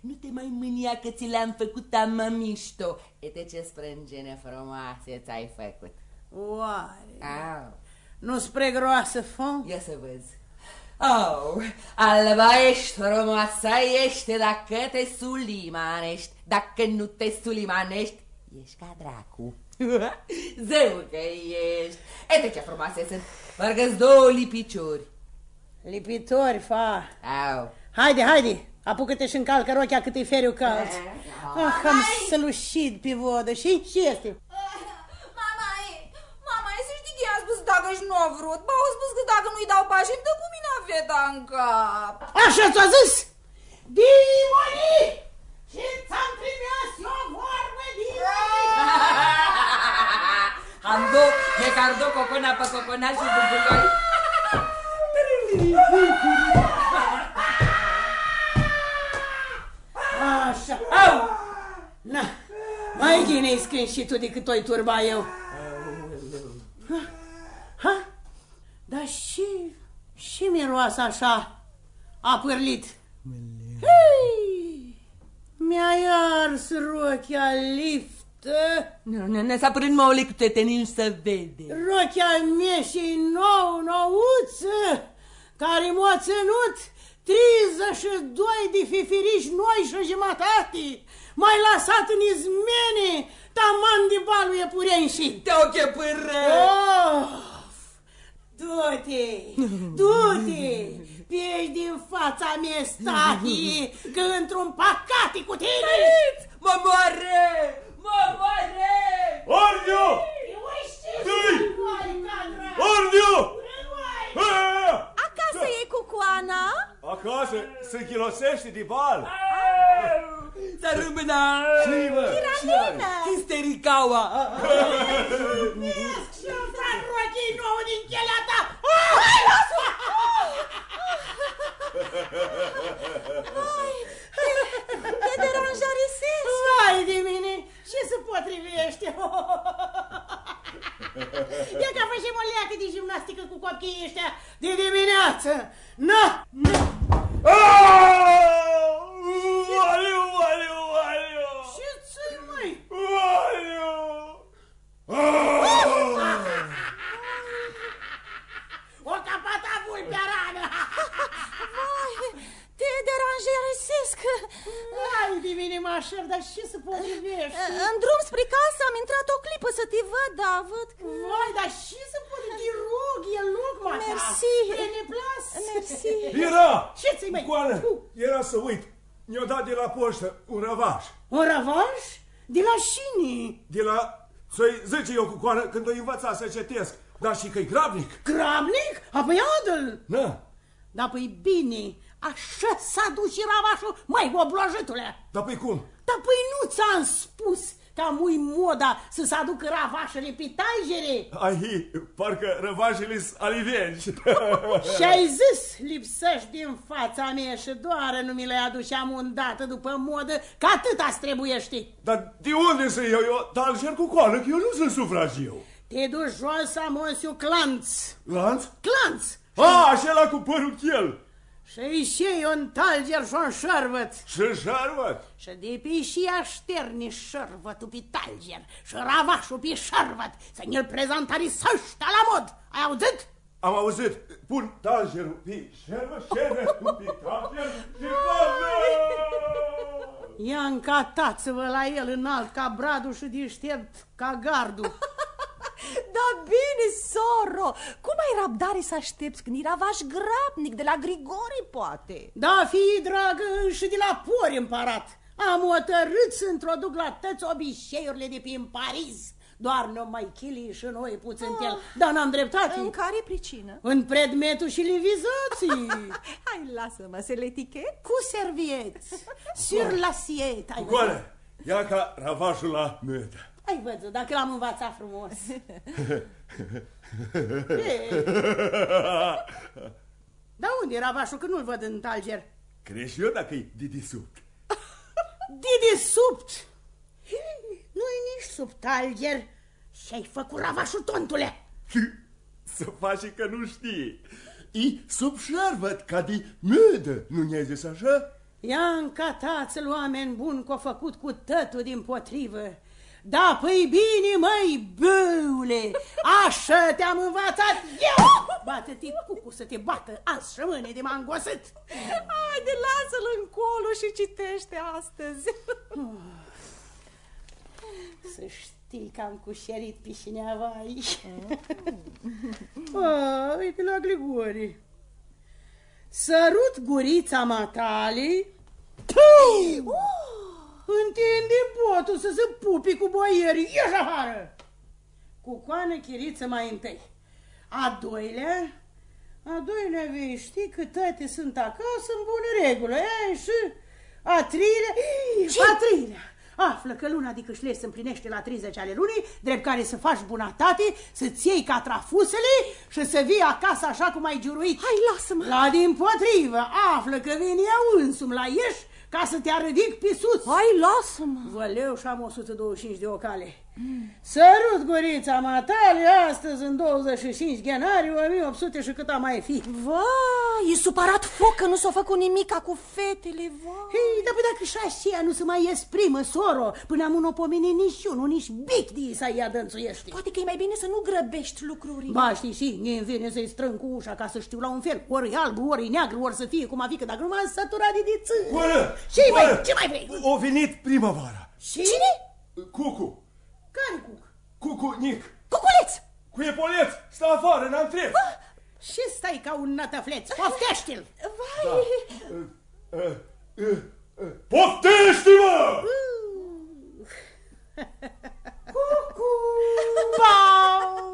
Nu te mai mânia că ți le-am făcut amă mișto. Uite ce sprângene frumoase ți-ai făcut. Oare? Au. Nu spre groasă, fă? Ia să vezi. Oh, alba ești, frumoasă ești, dacă te sulimanești, dacă nu te sulimanești, ești ca dracu. Zău că ești. Uite ce frumoase sunt, parcă două lipiciuri. Lipitori, fa. Au. Haide, haide, apucă-te și încalcă rochea cât e feriu cald. Ah, am sălușit pe vodă. Și ce este? Mama, e, mama, e să știi că i-am spus dacă și nu a vrut. Ba, au spus că dacă nu-i dau pași, îmi dă cu mine veta în cap. Așa ți-a zis? Dimoni! Și ți-am trimis eu vorbă, Dimoni! Ando, me cardo cocona pe cocona și bubuioi. Așa. Au! Na, mai gine scând și tu decât o-i turba eu. Ha? ha? Dar și, și miroasă așa a pârlit. Hei! Mi-a ars rochia liftă. Nu, nu, nu, s-a prând mă cu te nici să vede. Rochia mea și nou, nouță, care m-a ținut 32 de fifiriși noi și jumătate. Mai lăsat în izmene, taman de balul e purenșit. Te oche pâră! Of! Du-te, du-te, pieși din fața mea, stahi, că într-un pacate cu tine. Mă moare! Mă moare! Ordiu! Dui! Ordiu! Acasă e cucoana? Acasă se chilosește de bal. Să rămână! Ce mă? Tiranina! Histericaua! Și-o fac rochii nouă din chelea ta. Hai, lasă! Te deranjarisesc! Vai de mine, ce se potrivește? Ia că facem o leacă de gimnastică cu copiii ăștia de dimineață. Na! na. Valiu, valiu, valiu! Ce ți mai? Valiu! O capata vulpea rană! Vai, te deranjarisesc! Hai de mine, mașer, dar ce se potrivește? În drum spre casă am intrat o clipă să te văd, dar văd că... Vai, dar ce se poate? Te rog, e loc, mă Mersi. Bine plas. Mersi. Era! Ce ți mai? Goană, era să uit. Mi-a dat de la poștă un răvaș. Un răvaș? De la cine? De la... Să-i zice eu cu coană când o învăța să citesc. Dar și că-i grabnic. Grabnic? Apoi adă-l. Na, Dar păi bine, așa s-a dus și ravașul, mai oblojitule. dar pe cum? Dar păi nu ți-am spus că am moda să se aducă ravașele pe taigere? Ai, parcă răvașele sunt alivenci. Și ai zis, lipsești din fața mea și doar nu mi le aduceam îndată după modă, că atât ați trebuiește. Dar de unde să iau eu talger cu coană, că eu nu sunt sufragiu. Te duci jos, Amonsiu Clanț. Lanț? Clanț! A, acela cu părul chel. Și și un talger și un șervăt. Și șervăt. Și de pe și așterni șervătul pe talger și ravașul pe șervăt să ne-l prezentari sășta la mod. Ai auzit? Am auzit, pun talgerul pe șervăt, șervetul pe talger și bă, Ia încatați-vă la el înalt ca bradul și deștept ca gardul. Da bine, soro! Cum ai răbdare să aștepți când era vaș grabnic de la Grigori, poate? Da, fii dragă și de la pori împărat. Am hotărât să introduc la tăți obiceiurile de prin Paris. Doar nu mai chili și noi puțin Ah. el. Dar n-am dreptate. În care pricină? În predmetul și livizații. Hai, lasă-mă să le etichet. Cu servieți. Sur l'assiette. ai Goană, ia ca ravașul la mătă. Ai văzut, dacă l-am învățat frumos. Ei. Dar unde era vașul, că nu-l văd în talger? Crezi și eu dacă e Didisupt. Didisupt! Nu-i nici sub talger. Și-ai făcut ravașul, tontule! Să faci că nu știi. E sub șarvăt ca de mădă, nu ne-ai zis așa? Ia încatați-l, oameni buni, că-o făcut cu tătul din potrivă. Da, păi bine, măi, băule, așa te-am învățat eu! Bate-te cucu să te bată azi rămâne de mangosit. Haide, lasă-l încolo și citește astăzi. Să știi că am cușerit pișineava aici. A, uite la Grigori. Sărut gurița matale. Tu! Întinde botul să se pupi cu boierii. Ieși afară! Cu coană chiriță mai întâi. A doilea, a doilea vei ști că toate sunt acasă în bună regulă. E, și a treilea, Ce? a treilea. Află că luna de câșles se împlinește la 30 ale lunii, drept care să faci bunătate, să-ți iei catrafusele și să vii acasă așa cum ai juruit. Hai, lasă-mă! La din potrivă, află că vin eu însumi la ieși ca să te ridic pe sus. Hai, lasă-mă! Văleu și am 125 de ocale. Sărut gurița matale astăzi în 25 ianuarie 1800 și cât a mai fi. Vai, e supărat foc că nu s-a făcut nimica cu fetele, vai. Hei, dar păi dacă și așa nu se mai exprimă, soro, până am nu pomeni nici unul, nici bic de să ia dănțuiești. Poate că e mai bine să nu grăbești lucrurile. Ba, știi, și îmi vine să-i strâng cu ușa ca să știu la un fel, ori e alb, ori e neagru, ori să fie cum a fi, că dacă nu m-am săturat de diță. Bună! Ce mai, Bună! ce mai vrei? O venit primăvara. Și? Cine? Cucu. Care cuc? Cucu, Nic. Cuculeț! Cu epoleț, stă afară, în antre. Și stai ca un nătăfleț, poftește-l! Vai! Da. Uh, uh, uh. Poftește-mă! Cucu! Pau!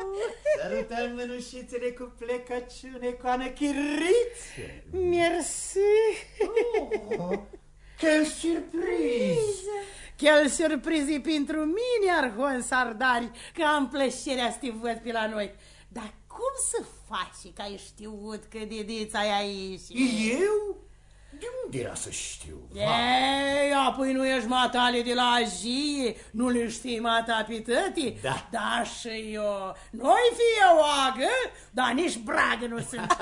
Sărutăm mânușițele cu plecăciune, coană chiriță. Merci! Oh, quel surprise! Quel surprise pentru mine, Arhon Sardari, că am plăcerea să te văd pe la noi. Dar cum să faci că ai știut că Didița e aici? Eu? De unde era să știu? Ei, apoi nu ești matale de la Agie, nu le știi mata pe tăti? Da. Da, și eu. Noi fie oagă, dar nici bragă nu sunt.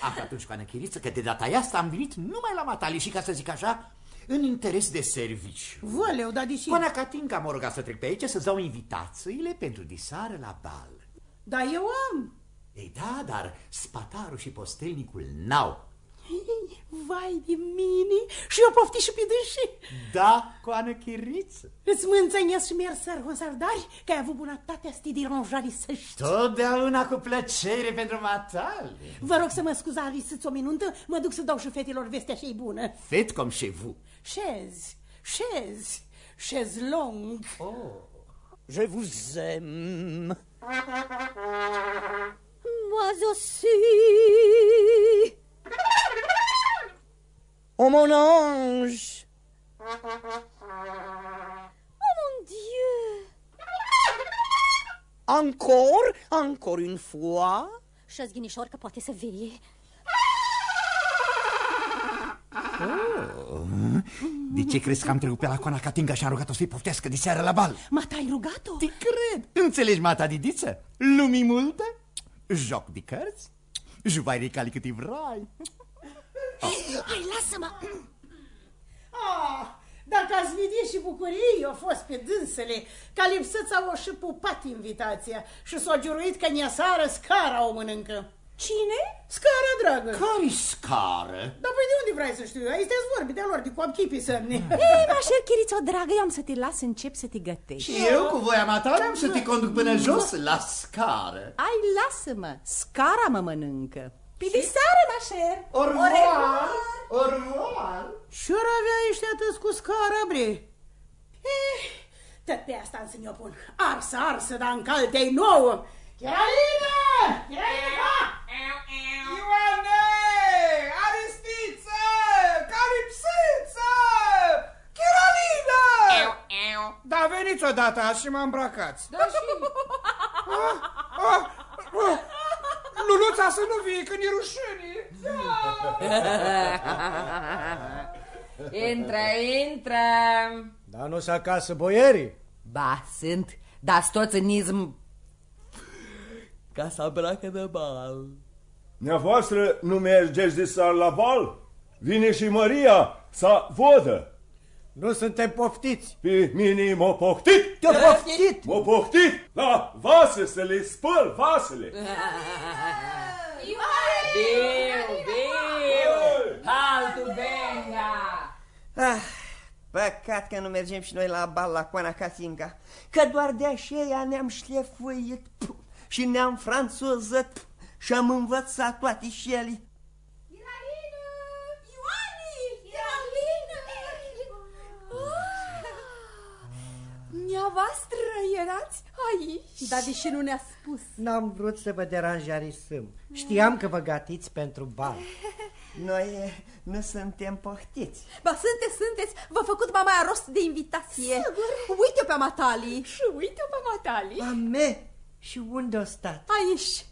Află atunci, coană chiriță, că de data asta am venit numai la matale și, ca să zic așa, în interes de serviciu. Văleu, dar deși... Coana Catinca m-a rugat să trec pe aici să-ți dau invitațiile pentru disară la bal. Dar eu am. Ei da, dar spatarul și postelnicul n-au. Vai de mine și eu pofti și pe dânsii. Da, coană chiriță. Îți mânțănesc și merg săr sardari că ai avut bunătatea să te deranjari să știi. Totdeauna cu plăcere pentru matale. Vă rog să mă scuzați să-ți o minuntă, mă duc să dau și fetelor vestea și bună. Faites comme chez vous. Șez, șez, șezlong. Oh. Je vous aime. Moi aussi. Oh mon ange. Oh mon Dieu. Encore, encore une fois. Ghinișor că poate să vie. Oh. De ce crezi că am trecut pe la coana Catinga și am rugat-o să-i poftească de seară la bal? Mata, ai rugat-o? Te cred. Înțelegi, mata didiță? Lumii multe? Joc de cărți? Juvai de cali cât vrei. Hai, lasă-mă. Ah, dacă ați vedea și bucurie a fost pe dânsele, ca lipsăța o și pupat invitația și s-a juruit că ne sară scara o mănâncă. Cine? Scara, dragă. Care scară? Dar păi de unde vrei să știu? Aici te-ați vorbit de lor, de coapchipii sămni. Ei, mașer, chirițo, dragă, eu am să te las încep să te gătești. Și eu cu voia matale am să te conduc până jos la scară. Ai, lasă-mă, scara mă mănâncă. Pe de seară, mașer. Au revoir. Au revoir. Și ori avea ăștia atâți cu scara, bre. Eh, tot pe asta să ne-o pun. Arsă, arsă, dar în caltei nouă. Cheralină! Cheralină! Ioane! Aristiță! Calipsiță! Chiralină! Da Veniți odată azi și mă îmbrăcați. Da, și... Ah, ah, ah. Luluța să nu vie, că ne rușine. intră, intră. Dar nu s acasă boierii? Ba, sunt, dar toți în izm... Ca să bracă de bal. Neavoastră nu mergeți de sar la bal? Vine și Maria să vodă. Nu suntem poftiți. Pe mine m-a poftit. Te-a poftit? M-a poftit la vase să le spăl vasele. Viu, viu! Altul benga! Ah, păcat că nu mergem și noi la bal la Coana Catinga, că doar de aceea ne-am șlefuit puh, și ne-am franțuzat și am învățat toate și ele. Dumneavoastră erați aici? Dar deși nu ne-a spus. N-am vrut să vă deranjarisăm. Știam că vă gatiți pentru bal. Noi eh, nu suntem poftiți. Ba, sunteți, sunteți. V-a făcut mama rost de invitație. Sigur. Uite-o pe Matali. Și uite-o pe Matali. Ame, și unde o stat? Aici.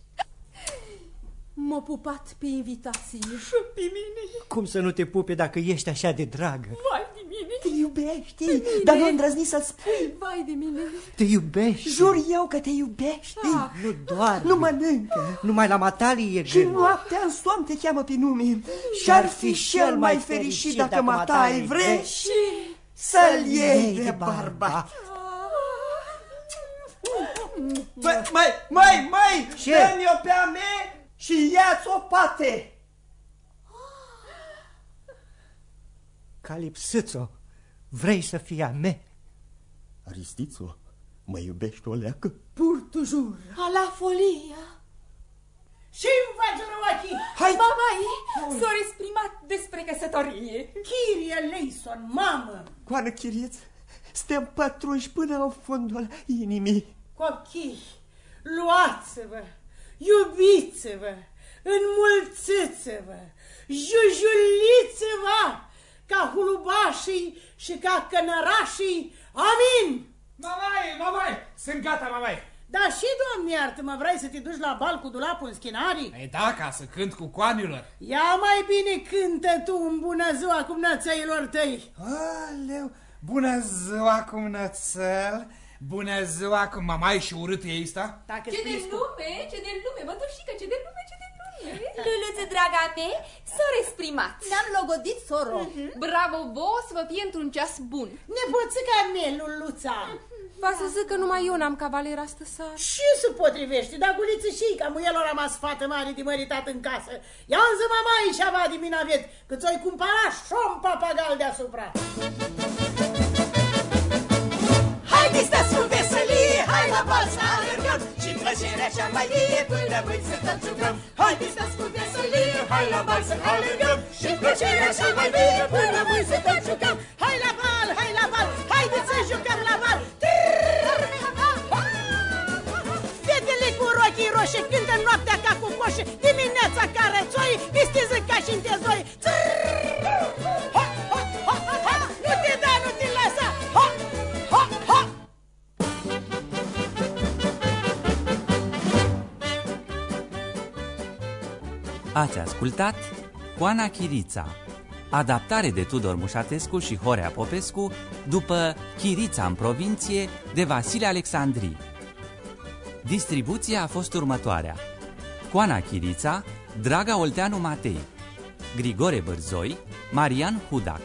M-a pupat pe invitație. Și pe mine. Cum să nu te pupe dacă ești așa de dragă? Vai de mine. Te iubești, dar nu îndrăzni să spui. Vai de mine. Te iubești? Jur eu că te iubești. Ah, nu doar. Nu mănâncă. Numai la Matali e Și gândul. noaptea în somn te cheamă pe nume. Și-ar fi cel mai fericit dacă Matai vrei să-l iei de bărbat. Băi, mai, mai, mai, Ce? dă-mi-o pe a mea și ia-ți o pate. Calipsâțo, vrei să fii a mea? Aristițo, mă iubești o leacă? Pur toujours. A la folia. Și-mi faci ochii? Hai, mama, s-a exprimat despre căsătorie. Chirie Leison, mamă! Coană chiriț, suntem pătrunși până în fundul inimii. Copii, luați-vă, iubiți-vă, înmulțiți-vă, jujuliți-vă ca hulubașii și ca cănărașii. Amin! Mamai, mamai, sunt gata, mamai. Da și, doamne iartă-mă, vrei să te duci la bal cu dulapul în schinarii? E da, ca să cânt cu coanilor. Ia mai bine cântă tu în bună ziua cu nățăilor tăi. Aleu, bună ziua cu nățel, bună ziua cu mamai și urât e asta. Dacă Ce de lume, ce de lume, mătușică, ce de lume, ce de lume. Luluță, draga mea, s-a exprimat. Ne-am logodit, soro. Bravo, boss, vă fie într-un ceas bun. Nepoțica mea, Luluța. Va să zic că numai eu n-am cavaler astă seară. Și se potrivește, dar guliță și ca muielor a rămas fată mare de măritat în casă. Ia zi mama aici ava de minavet, că ți-o-i cumpăra șom papagal deasupra. Haideți dați cu veselie, hai la bal să alergăm Și plăcerea cea mai vie până mâini să tot jucăm Haideți dați cu veselie, hai la bal să alergăm Și plăcerea cea mai vie până mâini să tot jucăm Hai la bal, hai la bal, haideți să jucăm la bal. Fetele cu rochii roșii cântă noaptea ca cu coșe, dimineața ca rățoi, vistiză ca și în tezoi. Ați ascultat Coana Chirița, adaptare de Tudor Mușatescu și Horea Popescu după Chirița în provincie de Vasile Alexandrii. Distribuția a fost următoarea. Coana Chirița, Draga Olteanu Matei, Grigore Bărzoi, Marian Hudac,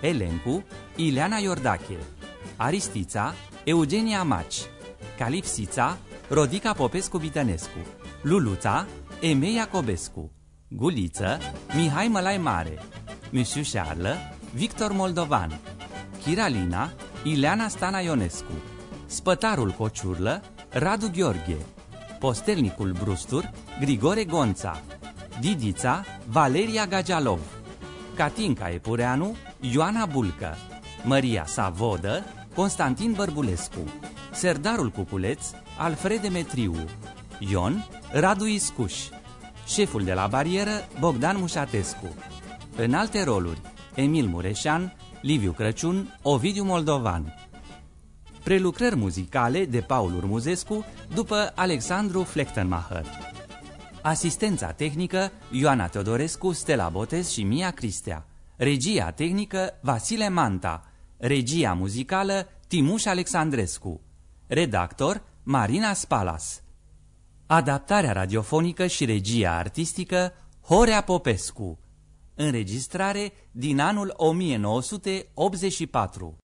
Elencu, Ileana Iordache, Aristița, Eugenia Maci, Calipsița, Rodica Popescu Vitănescu, Luluța, Emei Iacobescu, Guliță, Mihai Mălai Mare, Mișu Șarlă, Victor Moldovan, Chiralina, Ileana Stana Ionescu, Spătarul Cociurlă, Radu Gheorghe, Postelnicul Brustur, Grigore Gonța, Didița, Valeria Gagialov, Catinca Epureanu, Ioana Bulcă, Maria Savodă, Constantin Bărbulescu, Serdarul Cuculeț, Alfred Demetriu, Ion, Radu Iscuș, șeful de la barieră, Bogdan Mușatescu. În alte roluri, Emil Mureșan, Liviu Crăciun, Ovidiu Moldovan. prelucrări muzicale de Paul Urmuzescu după Alexandru Flechtenmacher. Asistența tehnică Ioana Teodorescu, Stella Botez și Mia Cristea. Regia tehnică Vasile Manta. Regia muzicală Timuș Alexandrescu. Redactor Marina Spalas. Adaptarea radiofonică și regia artistică Horea Popescu. Înregistrare din anul 1984.